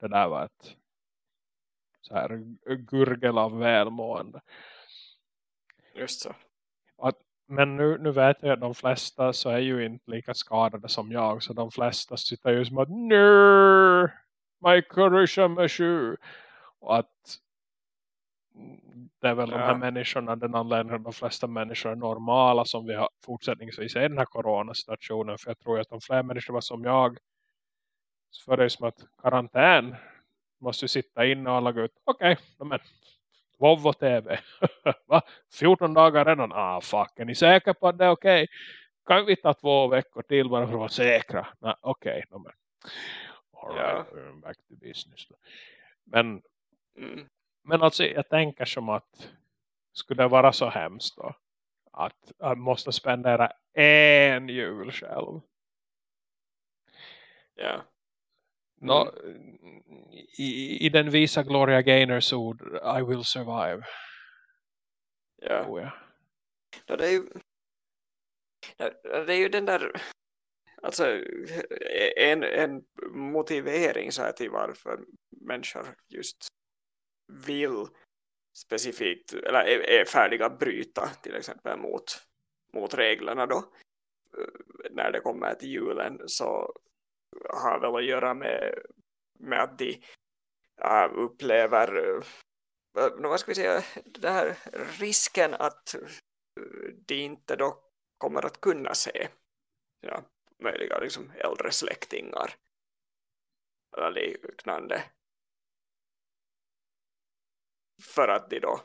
det där var ett så här gurgel av välmående. Just så. Att, men nu, nu vet jag att de flesta så är ju inte lika skadade som jag. Så de flesta sitter ju som att Nö! My Kurusha Mashu! Och att det är väl ja. de här människorna, den anledningen de flesta människor är normala som vi har fortsättningsvis i den här coronasituationen. För jag tror att de fler människor var som jag så för det är som att karantän måste sitta inne och alla går ut. Okej, okay, men Volvo TV. Va? 14 dagar redan? Ah, fuck. Är ni säkra på att det är okej? Okay? Kan vi ta två veckor till bara för att vara säkra? Okej, okay, men. All right, ja. back to business. Men, mm. men alltså jag tänker som att skulle det vara så hemskt då? Att jag måste spendera en jul själv. Ja. No, i, i, den visa Gloria Gaynors ord I will survive. Ja. Oh, ja. ja det är ju det är ju den där alltså en, en motivering så här till varför människor just vill specifikt eller är, är färdiga att bryta till exempel mot, mot reglerna då. Eh, när det kommer till julen så har väl att göra med, med att de uh, upplever uh, vad ska vi säga, den här risken att de inte då kommer att kunna se ja, möjliga liksom äldre släktingar. Eller liknande för att de då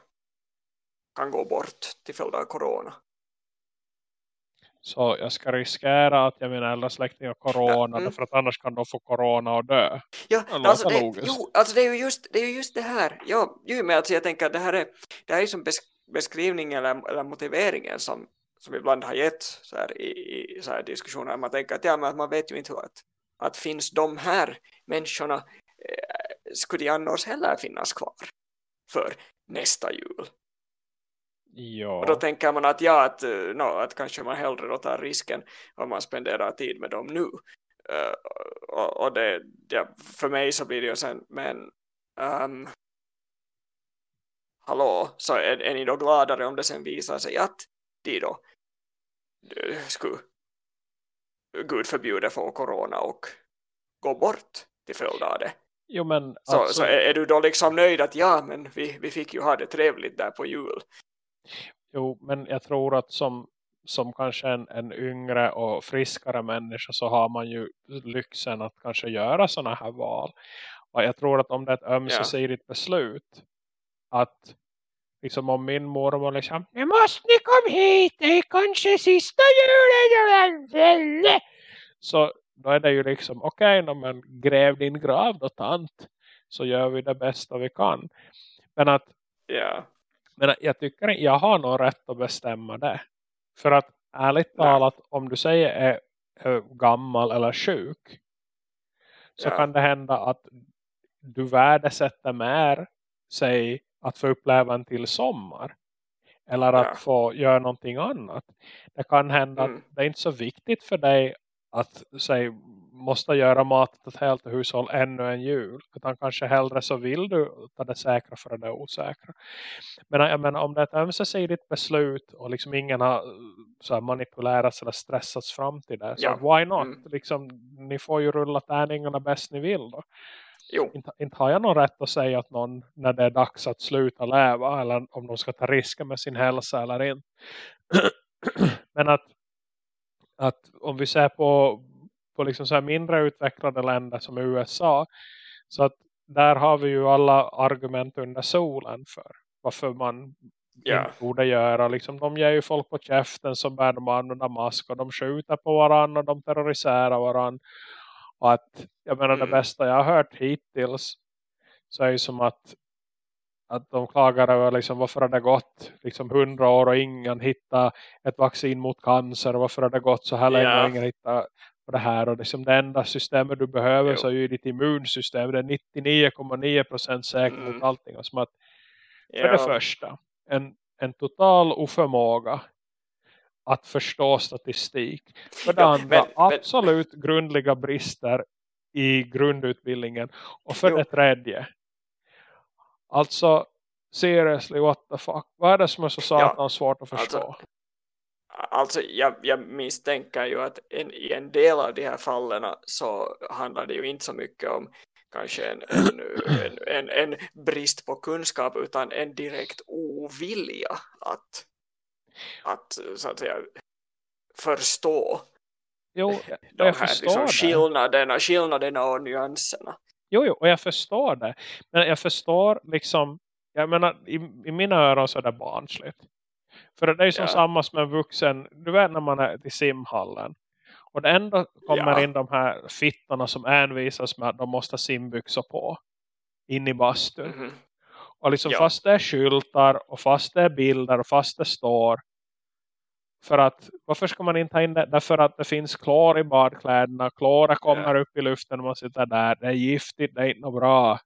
kan gå bort till följd av corona. Så jag ska riskera att jag mina äldre släktingar corona. Mm. För att annars kan de få corona och dö. Ja, det alltså det, jo, alltså det är ju just det, är just det här. Ja, ju med alltså jag tänker att det här är, det här är som beskrivningen eller, eller motiveringen som, som ibland har gett så här, i, i så här diskussioner. Man tänker att, ja, men att man vet ju inte att, att finns de här människorna eh, skulle de annars heller finnas kvar för nästa jul. Ja. Och då tänker man att ja, att, eh, no, att kanske man hellre då tar risken om man spenderar tid med dem nu. Uh, och, och det, ja, för mig så blir det ju sen, men um, hallå, så är, är ni då gladare om det sen visar sig att de då de skulle Gud förbjude få corona och gå bort till följd av det. Jo, men så, alltså... så är, du då liksom nöjd att ja, men vi, vi fick ju ha det trevligt där på jul. Jo, men jag tror att som, som kanske en, en yngre och friskare människa så har man ju lyxen att kanske göra sådana här val. Och jag tror att om det är ett ömsesidigt ja. beslut att liksom om min mormor liksom nu måste ni komma hit, det är kanske sista julen så då är det ju liksom okej, okay, men gräv din grav då tant så gör vi det bästa vi kan men att ja. Men jag tycker jag har någon rätt att bestämma det. För att ärligt talat, om du säger är, är gammal eller sjuk. Så ja. kan det hända att du värdesätter mer, säg att få uppleva en till sommar. Eller att ja. få göra någonting annat. Det kan hända mm. att det är inte så viktigt för dig att säg, måste göra mat ett helt hushåll ännu en jul. Utan kanske hellre så vill du ta det säkra för det osäkra. Men jag menar, om det är ett ömsesidigt beslut och liksom ingen har så här, manipulerats eller stressats fram till det. Så ja. why not? Mm. Liksom, ni får ju rulla tärningarna bäst ni vill då. Jo. Inte, inte har jag någon rätt att säga att någon när det är dags att sluta leva eller om de ska ta risker med sin hälsa eller inte. Men att att om vi ser på, på liksom så mindre utvecklade länder som USA så att där har vi ju alla argument under solen för varför man yeah. borde göra. Liksom, de ger ju folk på käften som bär de använda mask och de skjuter på varandra och de terroriserar varandra. Och att, jag menar mm. det bästa jag har hört hittills så är ju som att att de klagar över liksom, varför har det gått liksom hundra år och ingen hittar ett vaccin mot cancer. Varför har det gått så här länge Ja. och ingen hittar på det här. Och liksom det enda systemet du behöver Jo. så är ju ditt immunsystem. Det är 99,9% säkert Mm. mot allting. Och som att för Ja. det första, en, en total oförmåga att förstå statistik. För det andra, men- men- absolut grundliga brister i grundutbildningen. Och för Jo. det tredje, alltså seriously, what the fuck? Vad är det som är så satans svårt att förstå? alltså, Alltså jag, jag misstänker ju att en, i en del av de här fallen så handlar det ju inte så mycket om kanske en, en, en, en, brist på kunskap utan en direkt ovilja att, att så att säga förstå jo, de här liksom, skillnaderna, skillnaderna och nyanserna. Jo, jo, och jag förstår det. Men jag förstår liksom, jag menar, i, i mina öron så är det barnsligt. För det är ju som Ja. samma som en vuxen, du vet när man är till simhallen. Och det ändå kommer Ja. in de här fittorna som envisas med att de måste ha simbyxor på. In i bastun. Mhm. Och liksom Ja. fast det är skyltar och fast det är bilder och fast det står. För att, varför ska man inte ta in det? Därför att det finns klor i badkläderna. Kloret kommer upp i luften när man sitter där. Det är giftigt, det är inte något bra.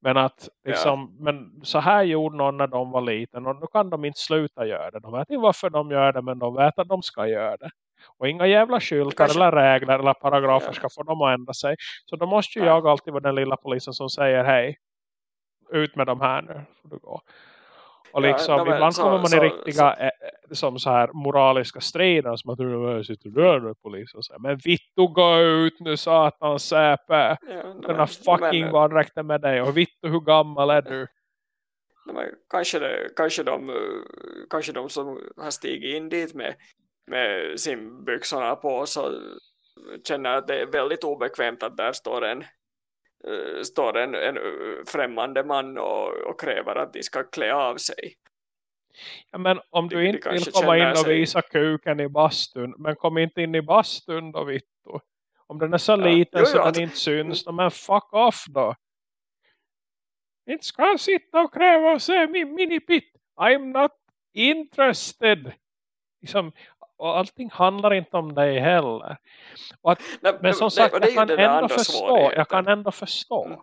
Men att liksom, men så här gjorde någon när de var liten. Och nu kan de inte sluta göra det. De vet inte varför de gör det, men de vet att de ska göra det. Och inga jävla skyltar eller regler eller paragrafer Ja. ska få dem att ändra sig. Så då måste ju Ja. jag alltid vara den lilla polisen som säger hej. Ut med de här nu. Får du gå. Och Ja, liksom, men ibland så- kommer man så- i riktiga eh, eh, som så här moraliska strider som att du sitter där nu polisen och säger men vittu gå ut nu satan säpe. Ja, Den har fucking baddräkten med dig och vittu hur gammal är du? Men kanske, det, kanske, de, kanske de som har stigit in dit med, med simbyxorna på så känner att det är väldigt obekvämt att där står en, står en, en eh, främmande man och, och kräver att de ska klä av sig. Ja, men om De- du de inte vill kanske komma in och sig- visa kuken i bastun. Men kom inte in i bastun då vittu. Om den är så Ja, liten jo, så jo, den att- inte syns. Då, men fuck off då. Inte ska jag sitta och kräva och se min minipit. I'm not interested. Liksom, och allting handlar inte om dig heller. Att, Nej, men som sagt, jag kan ändå förstå. Jag kan ändå förstå. Mm.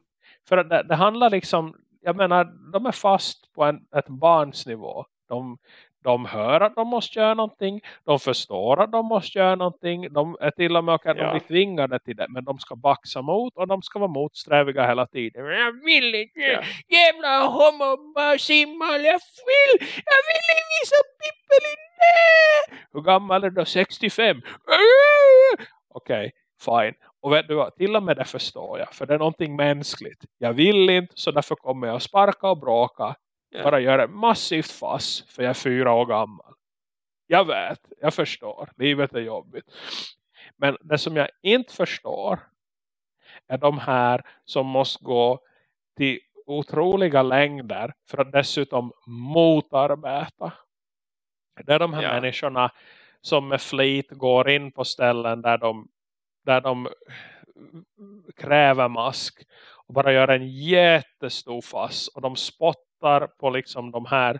För att det, det handlar liksom, jag menar, de är fast på en, ett barns nivå. De, de hör att de måste göra någonting. De förstår att de måste göra någonting. De är till och med att de blir tvingade till det. Men de ska baxa mot och de ska vara motsträviga hela tiden. Men jag vill inte. Ja. Jävla homo simmal. Jag vill. Jag vill visa Pippeli. Hur gammal är du? 65. Äh! Okej, fine. Och vet du vad, till och med det förstår jag. För det är någonting mänskligt. Jag vill inte, så därför kommer jag sparka och bråka. Bara göra ett massivt fass, för jag är fyra år gammal. Jag vet, jag förstår. Livet är jobbigt. Men det som jag inte förstår är de här som måste gå till otroliga längder för att dessutom motarbeta. Det är de här Ja. människorna som med flit går in på ställen där de, där de kräver mask och bara gör en jättestor fass och de spottar på liksom de här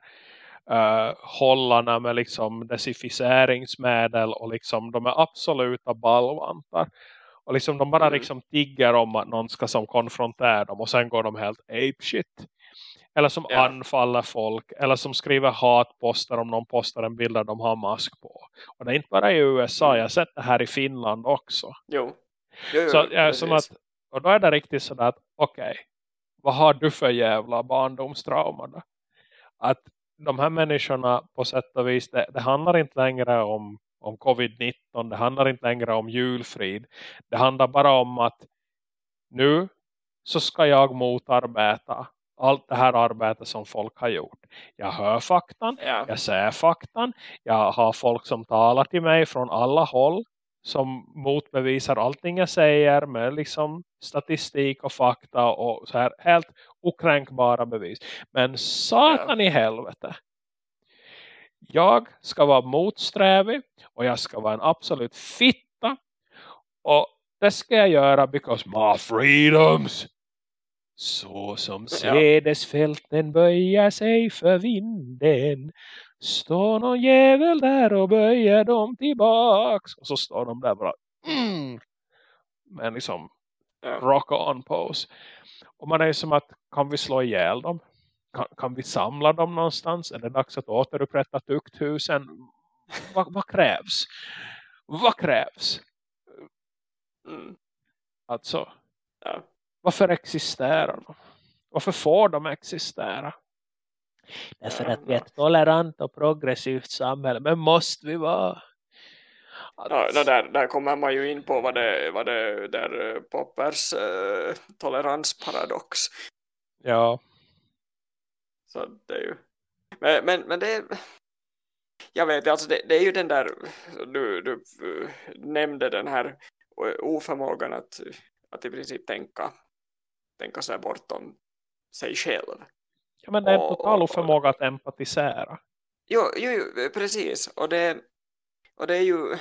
uh, hållarna med liksom desinficeringsmedel och liksom de är absoluta ballvantar och liksom de bara Mm. liksom tigger om att någon ska som konfrontera dem och sen går de helt ape shit eller som Ja. anfaller folk eller som skriver hatposter om någon postar en bild där de har mask på och det är inte bara i USA, Mm. jag har sett det här i Finland också Jo. Jo, jo, så är som att, och då är det riktigt sådär att okej, vad har du för jävla barndomstrauma då? Att de här människorna på sätt och vis, det, det handlar inte längre om, om covid-19, det handlar inte längre om julfrid. Det handlar bara om att nu så ska jag motarbeta allt det här arbetet som folk har gjort. Jag hör faktan, Ja. jag ser faktan. Jag har folk som talar till mig från alla håll. Som motbevisar allting jag säger med liksom statistik och fakta och så här helt okränkbara bevis. Men satan i helvete. Jag ska vara motsträvig och jag ska vara en absolut fitta. Och det ska jag göra because my freedoms. Så som sädesfälten böjer sig för vinden står någon jävel där och böjer dem tillbaks. Och så står de där bara mm, med liksom rock on pose. Och man är som att kan vi slå ihjäl dem? Kan, kan vi samla dem någonstans? Är det dags att återupprätta tukthusen? Vad, vad krävs? Vad krävs? Mm. Alltså, Ja. varför existerar de? Varför får de existera? Därför att vi är ett tolerant och progressivt samhälle. Men måste vi vara? Att, Ja, no, där, där kommer man ju in på vad det, vad det där eh, Poppers eh, toleransparadox. ja, Så det är ju... Men, men, men det är... Jag vet, alltså det, det är ju den där... Du, du eh, nämnde den här eh, oförmågan att, att i princip tänka, tänka sig bortom sig själv. Ja, men det är en total oförmåga att empatisera. Jo, jo, jo precis. Och det, och det är ju...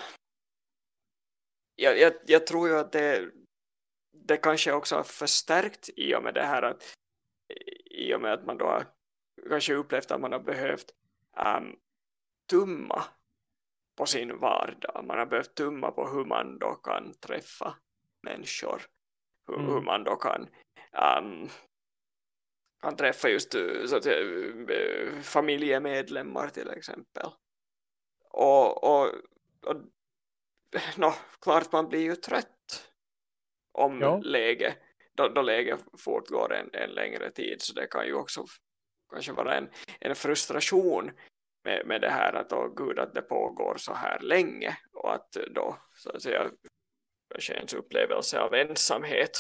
Jag, jag, jag tror ju att det, det kanske också har förstärkt i och med det här att i och med att man då har kanske upplevt att man har behövt um, tumma på sin vardag. Man har behövt tumma på hur man då kan träffa människor. Hur, Mm. hur man då kan um, kan träffa just eh, så att eh, familjemedlemmar till exempel. Och, och, och no, klart man blir ju trött om Ja. läge då, då läget fortgår en, en längre tid så det kan ju också kanske vara en, en frustration med, med det här att åh gud att det pågår så här länge och att då så att säga kanske ens upplevelse av ensamhet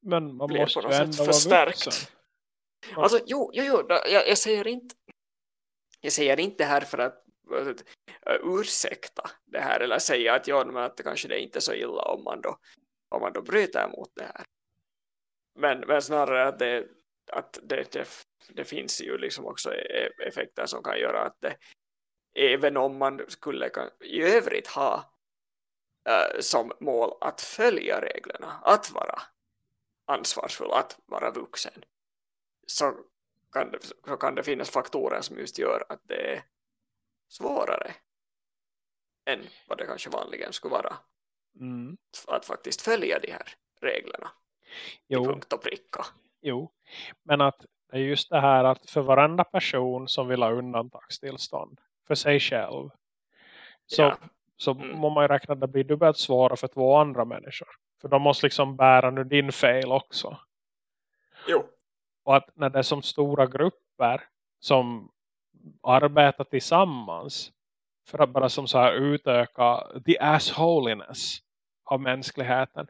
Men man blir måste på ju något ändå sätt förstärkt. vuxen. Alltså, jo, jo, jo jag, jag säger inte jag säger inte här för att uh, ursäkta det här eller säga att, ja, men att kanske det är inte är så illa om man då, om man då bryter mot det här. Men, men snarare att, det, att det, det, det finns ju liksom också e- effekter som kan göra att det, även om man skulle i övrigt ha eh, som mål att följa reglerna, att vara ansvarsfull, att vara vuxen så kan, det, så kan det finnas faktorer som just gör att det är svårare än vad det kanske vanligen skulle vara Mm. att faktiskt följa de här reglerna till Jo, punkt och pricka. jo. Men att det är just det här att för varenda person som vill ha undantagstillstånd för sig själv så, Ja. så Mm. må man ju räkna att det blir dubbelt svårare för två andra människor. För de måste liksom bära nu din fel också. Jo, Och att när det är som stora grupper som arbetar tillsammans för att bara som så här utöka the assholiness av mänskligheten.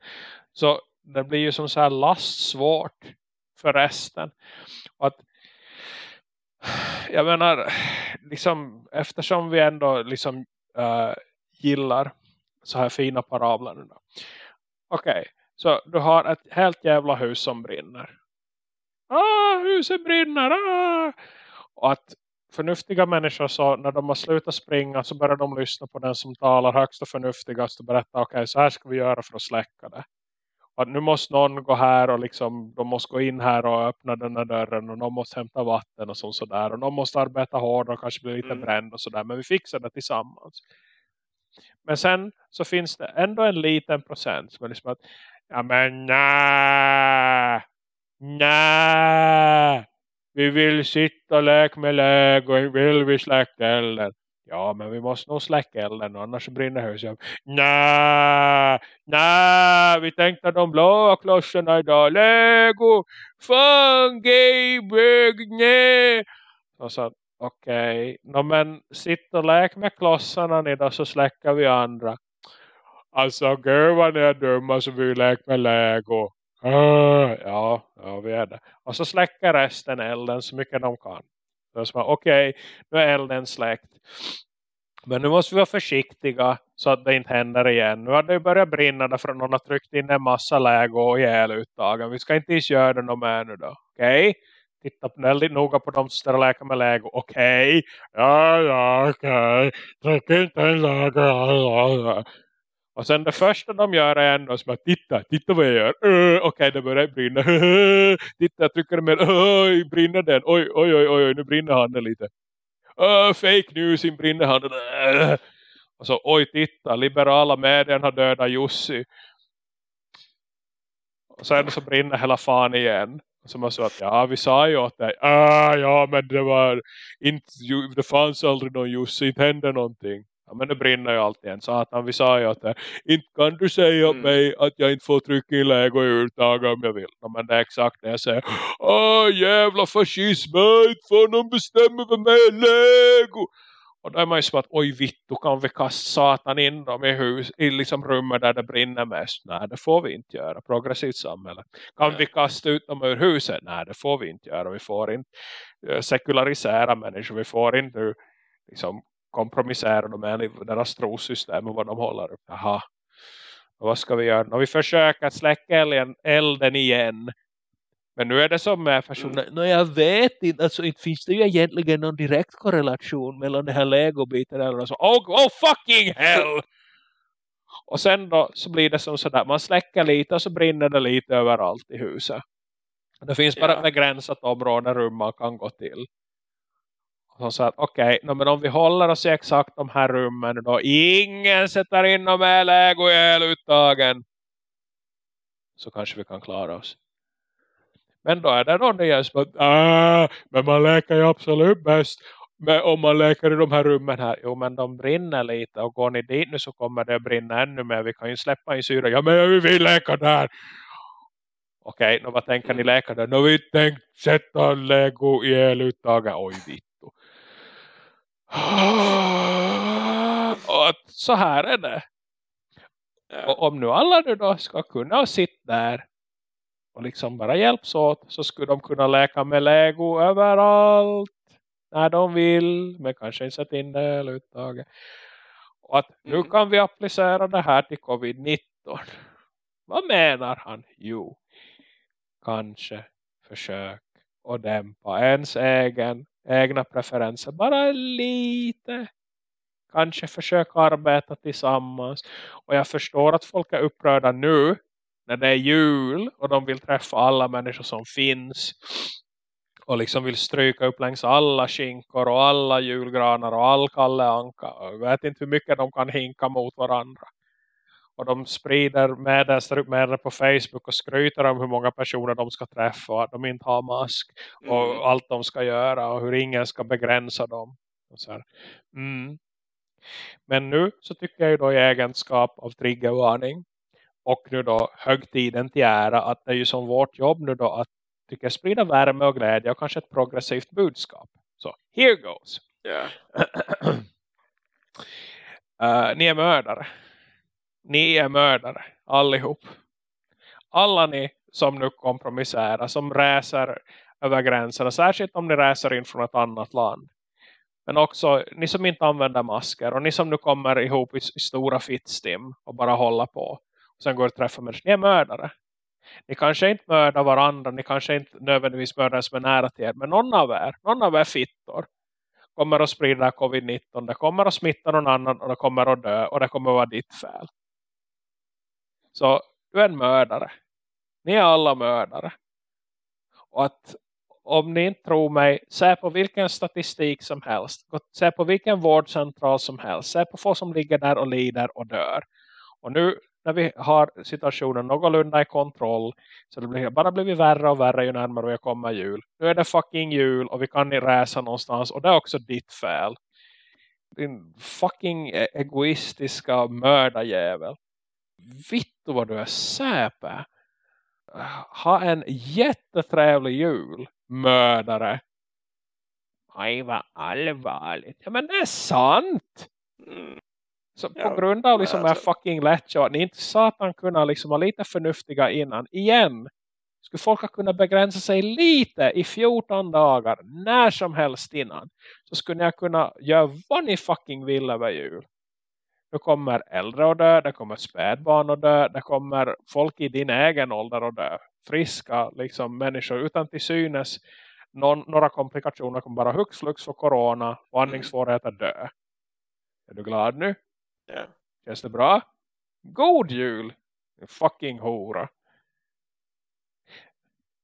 Så det blir ju som så här lastsvårt för resten. Och att jag menar liksom eftersom vi ändå liksom äh, gillar så här fina parabler nu då. Okej, så du har ett helt jävla hus som brinner. Ah, huset brinner! Ah! Och att förnuftiga människor så när de har slutat springa så börjar de lyssna på den som talar högst och förnuftigast och berätta okej så här ska vi göra för att släcka det. Och nu måste någon gå här och liksom de måste gå in här och öppna den här dörren och de måste hämta vatten och så, sådär och de måste arbeta hårt och kanske bli lite Mm. bränd och sådär men vi fixar det tillsammans. Men sen så finns det ändå en liten procent som är liksom att ja men nej nej vi vill sitta och leka med Lego vill vi släcka elden ja men vi måste nog släcka elden annars brinner huset nej nej vi tänkte de blåa klossorna idag Lego fan gay Bygg. nej och så okej okay. men sitt och lek med klossarna ni då så släcker vi andra Alltså gud vad ni är dumma så vi läk med lägo. Ah, ja, ja, vi är det. Och så släcker resten elden så mycket de kan. Okej, okay, Okej, nu är elden släckt. Men nu måste vi vara försiktiga så att det inte händer igen. Nu har det ju börjat brinna därför att någon har tryckt in en massa läge och ihjäluttagen. Vi ska inte ens göra det något mer nu då. Okej? Titta väldigt noga på dem som står och leker med Lego. Okej? Ja, ja, okej. Tryck inte en Lego. Och sen det första de gör är ändå som att titta, titta vad jag gör. Uh, Okej, okay, det börjar brinna. titta, jag trycker med. Oj, brinner den. Oj, oj, oj, oj, nu brinner handen lite. Uh, fake news, in brinner handen. Uh. Och så, oj, titta, liberala medien har dödat Jussi. Och sen så brinner hela fan igen. Som man sa att ja, vi sa ju åt dig. Ah, ja, men det var inte, det fanns aldrig någon Jussi, inte hände någonting. Ja, men det brinner ju alltid en satan. Vi sa ju att det, inte kan du säga mm. mig att jag inte får trycka in läge och urtag om jag vill. Ja, men det är exakt det jag säger. Åh jävla fascism, inte får någon bestämma över mig lego. Och då är man ju som att, oj vitt, då kan vi kasta satan in dem i, hus, i liksom rummet där det brinner mest. Nej, det får vi inte göra. Progressivt samhälle. Kan vi kasta ut dem ur huset? Nej, det får vi inte göra. Vi får inte uh, sekularisera människor. Vi får inte liksom, kompromissera dem med deras trosystem och vad de håller upp. Jaha. Och vad ska vi göra? Och vi försöker släcka elden igen. Men nu är det som med personer. Mm. No, jag vet inte. Alltså inte finns det ju egentligen någon direkt korrelation mellan det här legobiten eller så. Oh, oh fucking hell! Och sen då så blir det som sådär. Man släcker lite och så brinner det lite överallt i huset. Det finns bara ett begränsat område rum man kan gå till. Och så att okej, okay, men om vi håller oss i exakt de här rummen då ingen sätter in dem med lego i eluttagen. Så kanske vi kan klara oss. Men då är det någon igen som att, ah, men man läker ju absolut bäst. Men om man läker i de här rummen här, jo men de brinner lite. Och går ni dit nu så kommer det att brinna ännu mer. Vi kan ju släppa in syra. Ja men vi vill läka där. Okej, okay, vad tänker ni läka där? Nu vi tänkt sätta lego i eluttagen. Oj vittu. Och att så här är det. Och om nu alla nu då ska kunna sitta där och liksom bara hjälps åt så skulle de kunna läka med lego överallt när de vill men kanske inte sätta in det eller uttaget. Och att nu mm. kan vi applicera det här till covid-19. Vad menar han? Jo, kanske försök att dämpa ens egen, egna preferenser bara lite. Kanske försöka arbeta tillsammans. Och jag förstår att folk är upprörda nu när det är jul och de vill träffa alla människor som finns och liksom vill stryka upp längs alla skinkor och alla julgranar och all Kalle Anka. Jag vet inte hur mycket de kan hinka mot varandra. Och de sprider med det på Facebook och skryter om hur många personer de ska träffa och att de inte har mask. Och mm. allt de ska göra och hur ingen ska begränsa dem. Mm. Men nu så tycker jag ju då i egenskap av triggervarning och nu då högtiden till ära att det är ju som vårt jobb nu då att tycker sprida värme och glädje och kanske ett progressivt budskap. Så, here goes. Yeah. uh, ni är mördare. Ni är mördare, allihop. Alla ni som nu kompromisserar, som reser över gränserna, särskilt om ni reser in från ett annat land. Men också ni som inte använder masker och ni som nu kommer ihop i, i stora fittstim och bara håller på sen går och träffar människor. Ni är mördare. Ni kanske inte mördar varandra. Ni kanske inte nödvändigtvis mördar som är nära till er. Men någon av er, någon av er fittor kommer att sprida covid-19. Det kommer att smitta någon annan och det kommer att dö. Och det kommer att vara ditt fel. Så du är en mördare. Ni är alla mördare. Och att om ni inte tror mig, se på vilken statistik som helst. Se på vilken vårdcentral som helst. Se på folk som ligger där och lider och dör. Och nu när vi har situationen någorlunda i kontroll så det blir bara blivit värre och värre ju närmare vi kommer jul. Nu är det fucking jul och vi kan resa någonstans och det är också ditt fel. Din fucking e- egoistiska mördarjävel. Vitt vad du är säpe. Ha en jättetrevlig jul, mördare. Aj vad allvarligt. Ja men det är sant. Mm. Så på grund av liksom alltså. fucking lätt att ni inte satan kunna liksom vara lite förnuftiga innan. Igen. Skulle folk ha kunnat begränsa sig lite i 14 dagar. När som helst innan. Så skulle ni kunna göra vad ni fucking vill över jul. Nu kommer äldre att dö. Det kommer spädbarn att dö. Det kommer folk i din egen ålder att dö. Friska liksom människor utan till synes. Någon, några komplikationer kommer bara hux flux för corona. Och andningssvårigheter dö. Är du glad nu? Ja. Känns det bra? God jul! Fucking hora.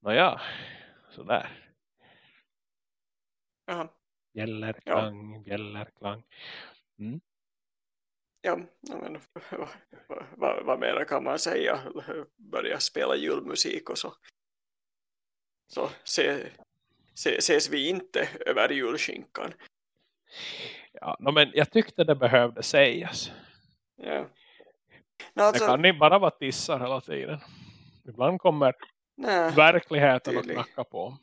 Nåja, sådär. Jaha. Bjällerklang, ja. bjällerklang. Mm. Ja, men, vad, vad, vad mer kan man säga? Börja spela julmusik och så, så se, se, ses vi inte över julskinkan. Ja, men jag tyckte det behövde sägas. Ja. No, alltså, det kan ni bara vara tissar hela tiden. Ibland kommer nej, verkligheten tydlig. att knacka på.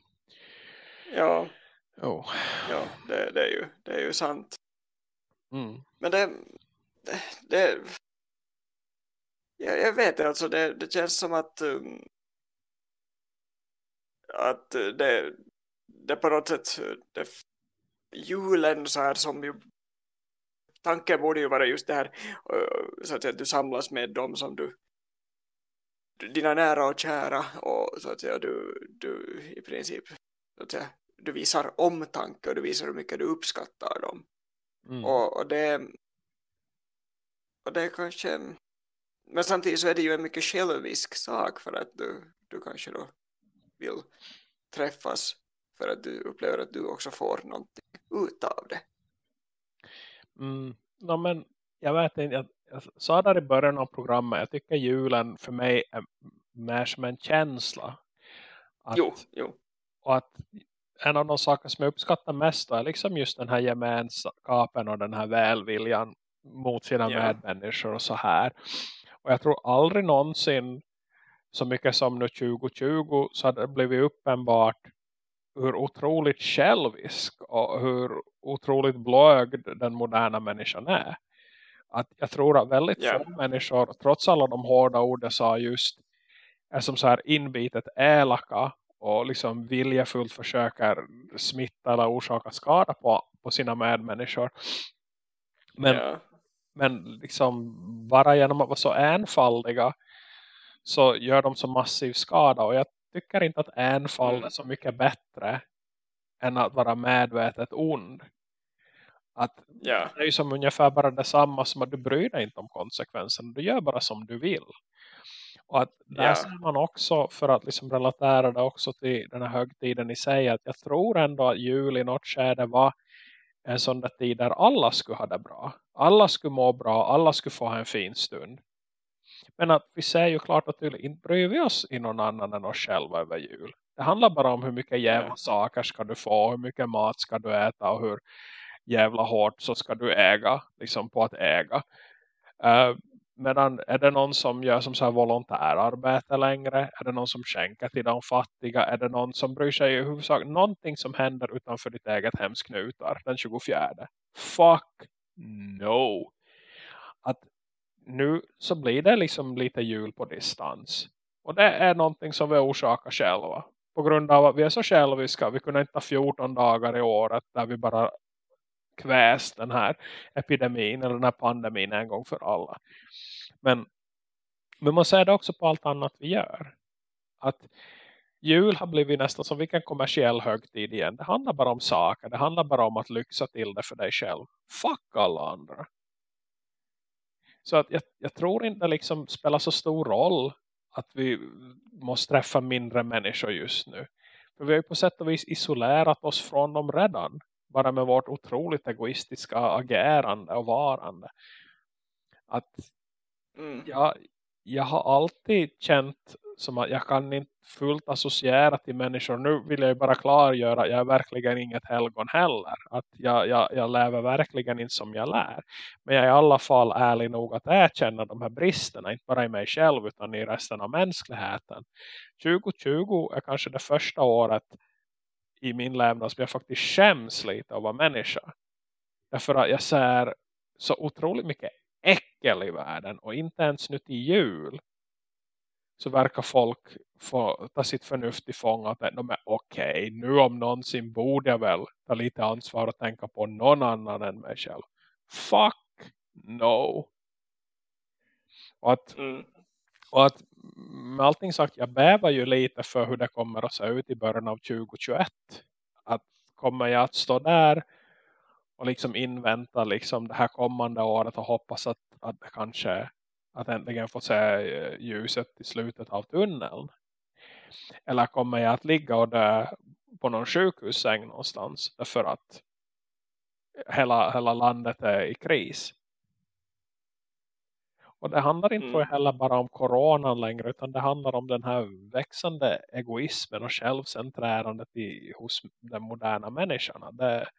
Ja, oh. ja det, det, är ju, det är ju sant. Mm. Men det, det, det jag, jag vet inte, alltså det, det känns som att um, att det, det på något sätt det, julen så här som ju tanken borde ju vara just det här så att, säga, du samlas med dem som du dina nära och kära och så att säga, du, du i princip så att säga, du visar omtanke och du visar hur mycket du uppskattar dem mm. och, och det och det är kanske men samtidigt så är det ju en mycket självisk sak för att du, du kanske då vill träffas för att du upplever att du också får någonting ut av det. Mm, no, men jag vet inte, jag, jag sa där i början av programmet, jag tycker julen för mig är mer som en känsla. Att, jo, jo. Och att en av de saker som jag uppskattar mest är liksom just den här gemenskapen och den här välviljan mot sina yeah. medmänniskor och så här. Och jag tror aldrig någonsin så mycket som nu 2020 så hade det blivit uppenbart hur otroligt självisk och hur otroligt blögd den moderna människan är. Att jag tror att väldigt yeah. få människor, trots alla de hårda orden jag sa just, är som så här inbitet elaka och liksom viljefullt försöker smitta eller orsaka skada på, på sina medmänniskor. Men, yeah. men liksom bara genom att vara så enfaldiga så gör de så massiv skada och jag tycker inte att enfald mm. är så mycket bättre än att vara medvetet ond. Att yeah. Det är ju som ungefär bara detsamma som att du bryr dig inte om konsekvensen. Du gör bara som du vill. Och att där yeah. ser man också, för att liksom relatera det också till den här högtiden i sig, att jag tror ändå att jul i något skede var en sån där tid där alla skulle ha det bra. Alla skulle må bra, alla skulle få en fin stund. Men att vi säger ju klart att inte bryr vi oss i någon annan än oss själva över jul. Det handlar bara om hur mycket jävla saker ska du få, hur mycket mat ska du äta och hur jävla hårt så ska du äga, liksom på att äga. Uh, medan är det någon som gör som så här volontärarbete längre? Är det någon som skänker till de fattiga? Är det någon som bryr sig i huvudsak någonting som händer utanför ditt eget hemsknutar den 24? Fuck no! Nu så blir det liksom lite jul på distans. Och det är någonting som vi orsakar själva. På grund av att vi är så själviska. Vi kunde inte ha 14 dagar i året där vi bara kväst den här epidemin eller den här pandemin en gång för alla. Men, men man ser det också på allt annat vi gör. Att jul har blivit nästan som vilken kommersiell högtid igen. Det handlar bara om saker. Det handlar bara om att lyxa till det för dig själv. Fuck alla andra. Så att jag, jag tror inte liksom spelar så stor roll att vi måste träffa mindre människor just nu. För vi har ju på sätt och vis isolerat oss från dem redan. Bara med vårt otroligt egoistiska agerande och varande. Att mm. jag, jag har alltid känt som att jag kan inte fullt associera till människor. Nu vill jag bara klargöra att jag är verkligen inget helgon heller. Att jag, jag, jag lever verkligen inte som jag lär. Men jag är i alla fall ärlig nog att erkänna de här bristerna. Inte bara i mig själv utan i resten av mänskligheten. 2020 är kanske det första året i min levnad som jag faktiskt skäms lite av att vara människa. Därför att jag ser så otroligt mycket äckel i världen. Och inte ens nu till jul så verkar folk få ta sitt förnuft i fång att de är okej, okay, nu om någonsin borde jag väl ta lite ansvar och tänka på någon annan än mig själv. Fuck no. Och att, mm. och att med allting sagt, jag bävar ju lite för hur det kommer att se ut i början av 2021. Att kommer jag att stå där och liksom invänta liksom det här kommande året och hoppas att, att det kanske att äntligen få se eh, ljuset i slutet av tunneln? Eller kommer jag att ligga och dö på någon sjukhussäng någonstans därför att hela, hela landet är i kris? Och det handlar inte mm. heller bara om coronan längre utan det handlar om den här växande egoismen och självcenträrandet i, hos den moderna människorna. Det,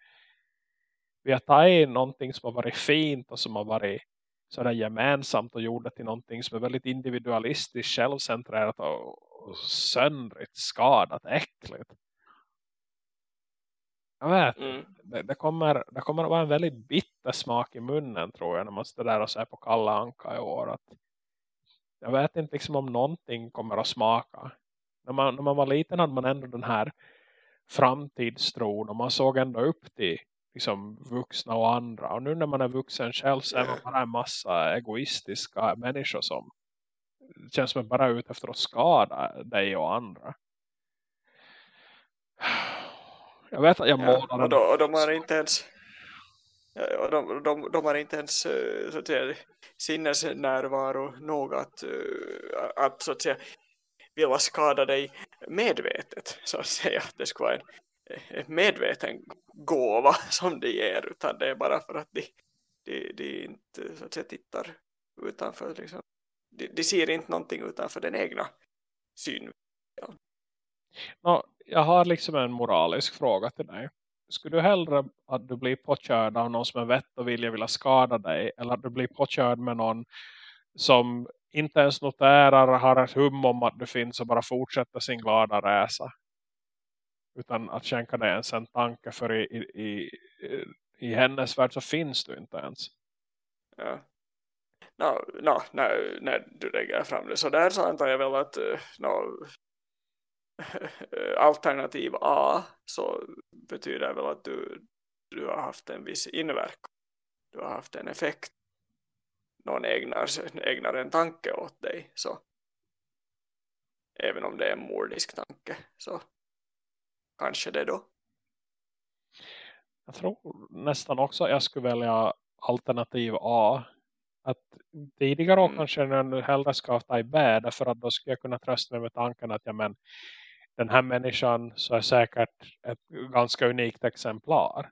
vi har tagit någonting som har varit fint och som har varit sådär gemensamt och gjort det till någonting som är väldigt individualistiskt, självcentrerat och, och söndrigt, skadat, äckligt. Jag vet, mm. det, det, kommer, det kommer att vara en väldigt bitter smak i munnen tror jag när man står där och ser på Kalla Anka i år. Att jag vet inte liksom om någonting kommer att smaka. När man, när man var liten hade man ändå den här framtidstron och man såg ändå upp till liksom vuxna och andra. Och nu när man är vuxen själv så är man bara en massa egoistiska människor som känns som att bara är ute efter att skada dig och andra. Jag vet att jag målar ja, och, då, och de har inte ens och de, de, de har inte ens eh, så att säga, sinnesnärvaro nog att, eh, att så att säga vilja skada dig medvetet så att säga det ska vara en medveten gåva som de ger utan det är bara för att de, de, de inte så att säga tittar utanför liksom. de, de ser inte någonting utanför den egna synvinkeln. No, jag har liksom en moralisk fråga till dig. Skulle du hellre att du blir påkörd av någon som är vett och vilja vilja skada dig eller att du blir påkörd med någon som inte ens noterar har ett hum om att du finns och bara fortsätter sin glada resa? Utan att skänka dig ens en tanke för i, i, i, i hennes värld så finns du inte ens. Ja. No, no, när, när du lägger fram det så där så antar jag väl att eh, no, alternativ A så betyder väl att du, du har haft en viss inverkan. Du har haft en effekt. Någon ägnar, ägnar en tanke åt dig. Så även om det är en mordisk tanke så kanske det då. Jag tror nästan också att jag skulle välja alternativ A. Att tidigare mm. kanske jag hellre ska ta i B därför att då skulle jag kunna trösta mig med tanken att ja, men, den här människan så är säkert ett ganska unikt exemplar.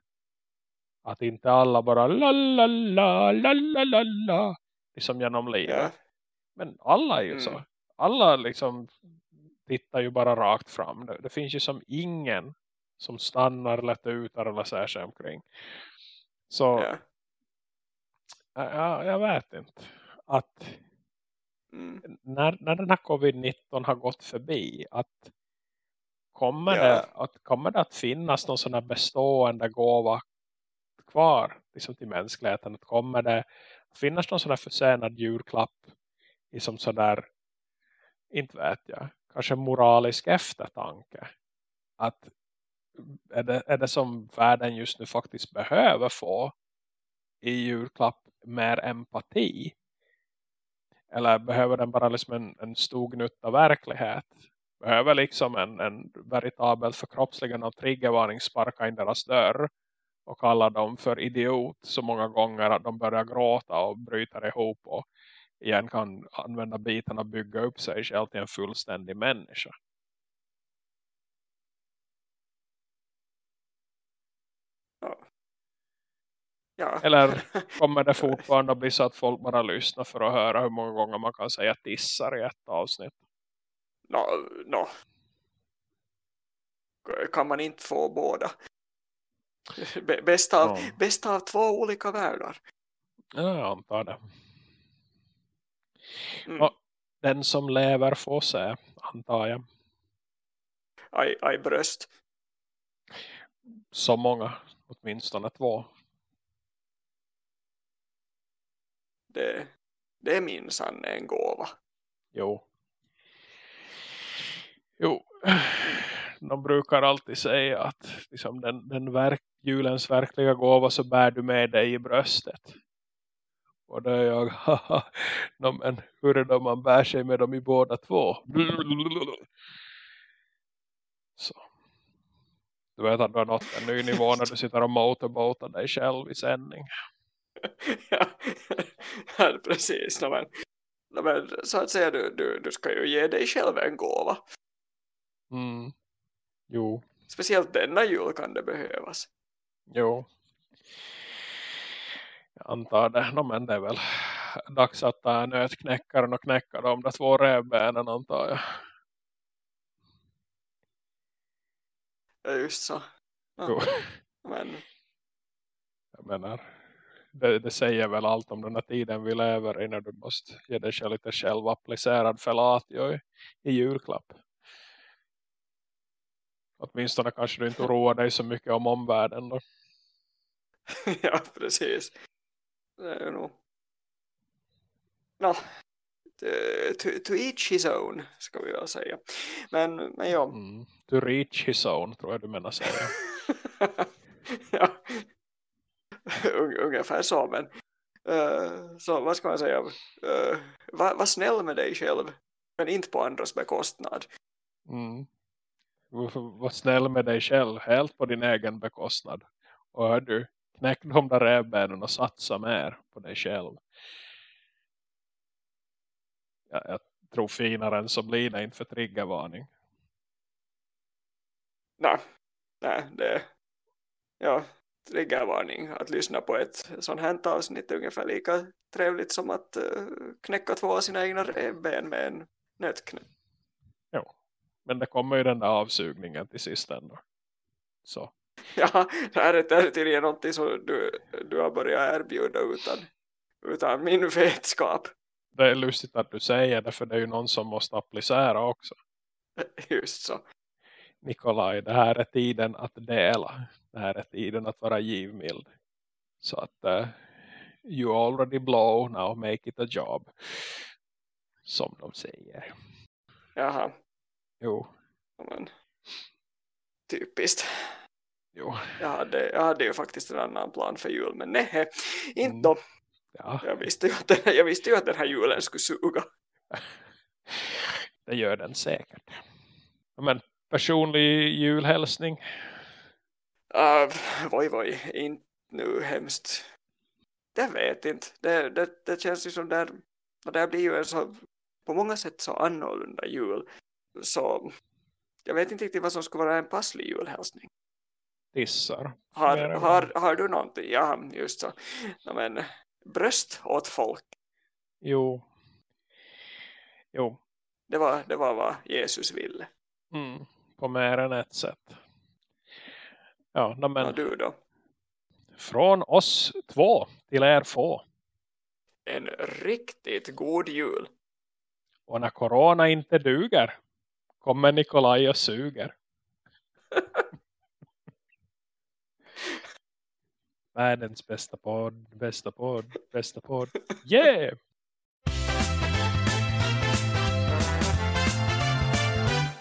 Att inte alla bara la la la la la la la liksom genom livet. Yeah. Men alla är ju mm. så. Alla liksom tittar ju bara rakt fram. Det, det finns ju som ingen som stannar eller tutar eller ser sig omkring. Så ja, jag vet inte. Att mm. när, när den här covid-19 har gått förbi att Kommer, ja. det, att, kommer det att finnas någon sån här bestående gåva kvar liksom till mänskligheten? Att kommer det att finnas någon sån här försenad julklapp i som sådär, inte vet jag, kanske moralisk eftertanke? Att är det, är det som världen just nu faktiskt behöver få i julklapp mer empati? Eller behöver den bara liksom en, en stor gnutta verklighet? behöver liksom en, en veritabel förkroppsligande av triggervarning sparka in deras dörr och kalla dem för idiot så många gånger att de börjar gråta och bryter ihop och igen kan använda bitarna och bygga upp sig själv till en fullständig människa. Ja. Eller kommer det fortfarande att bli så att folk bara lyssnar för att höra hur många gånger man kan säga tissar i ett avsnitt? no, no. kan man inte få båda. Bästa av, ja. bästa av två olika världar. Ja, jag antar det. Mm. den som lever får se, antar jag. Aj, aj bröst. Så många, åtminstone två. Det, det är minsann en gåva. Jo. Jo, de brukar alltid säga att liksom den, den verk, julens verkliga gåva så bär du med dig i bröstet. Och då är jag, haha, no, men hur är det om man bär sig med dem i båda två? Så. Du vet att du har nått en ny nivå när du sitter och motorboatar dig själv i sändning. ja, ja precis. No, men, men, så att säga, du, du, du ska ju ge dig själv en gåva. Mm. Jo. Speciellt denna jul kan det behövas. Jo. Antar det. No, men det är väl dags att ta nötknäckaren och knäcka de där två revbenen antar jag. Ja, just så. Ja. Men Jag menar, det, det säger väl allt om den här tiden vi lever i när du måste ge dig själv lite självapplicerad fellatio i, i julklapp. Åtminstone kanske du inte oroar dig så mycket om omvärlden då. ja, precis. Det är ju nog... No, to, to each his own, ska vi väl säga. Men, men ja. Mm. To reach his own tror jag du menar säga. ja. Un, ungefär så, men uh, så vad ska man säga? Uh, var, var snäll med dig själv, men inte på andras bekostnad. Mm. Var snäll med dig själv, helt på din egen bekostnad. Och hör du, knäck de där rävbenen och satsa mer på dig själv. Ja, jag tror finare än så blir det inte för triggervarning. Nej, nej, det ja, triggervarning att lyssna på ett sånt här avsnitt är ungefär lika trevligt som att uh, knäcka två av sina egna revben med en nötknäpp. Jo, men det kommer ju den där avsugningen till sist ändå. Så. Ja, det här är, det här är tydligen någonting som du, du har börjat erbjuda utan, utan min vetskap. Det är lustigt att du säger det för det är ju någon som måste applicera också. Just så. Nikolaj, det här är tiden att dela. Det här är tiden att vara givmild. Så att uh, you already blow, now make it a job. Som de säger. Jaha, Jo, ja, men typiskt. Jo. Jag hade, jag hade ju faktiskt en annan plan för jul, men nej, inte Mm. Ja, Jag visste, ju att den, jag visste ju att den här julen skulle suga. det gör den säkert. Men personlig julhälsning. Uh, voi voi, inte nu hemskt. Det vet inte. Det, det, det känns ju som där, och det blir ju en så, på många sätt så annorlunda jul. Så jag vet inte riktigt vad som skulle vara en passlig julhälsning. Tissar. Har, har, har du någonting? Ja, just så. Ja, men, bröst åt folk. Jo. Jo. Det var, det var vad Jesus ville. Mm. På mer än ett sätt. Ja, men Och du då? från oss två till er få. En riktigt god jul. Och när corona inte duger kommer Nikolaj och suger. Världens bästa podd, bästa podd, bästa podd. Yeah!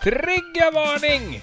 Triggervarning!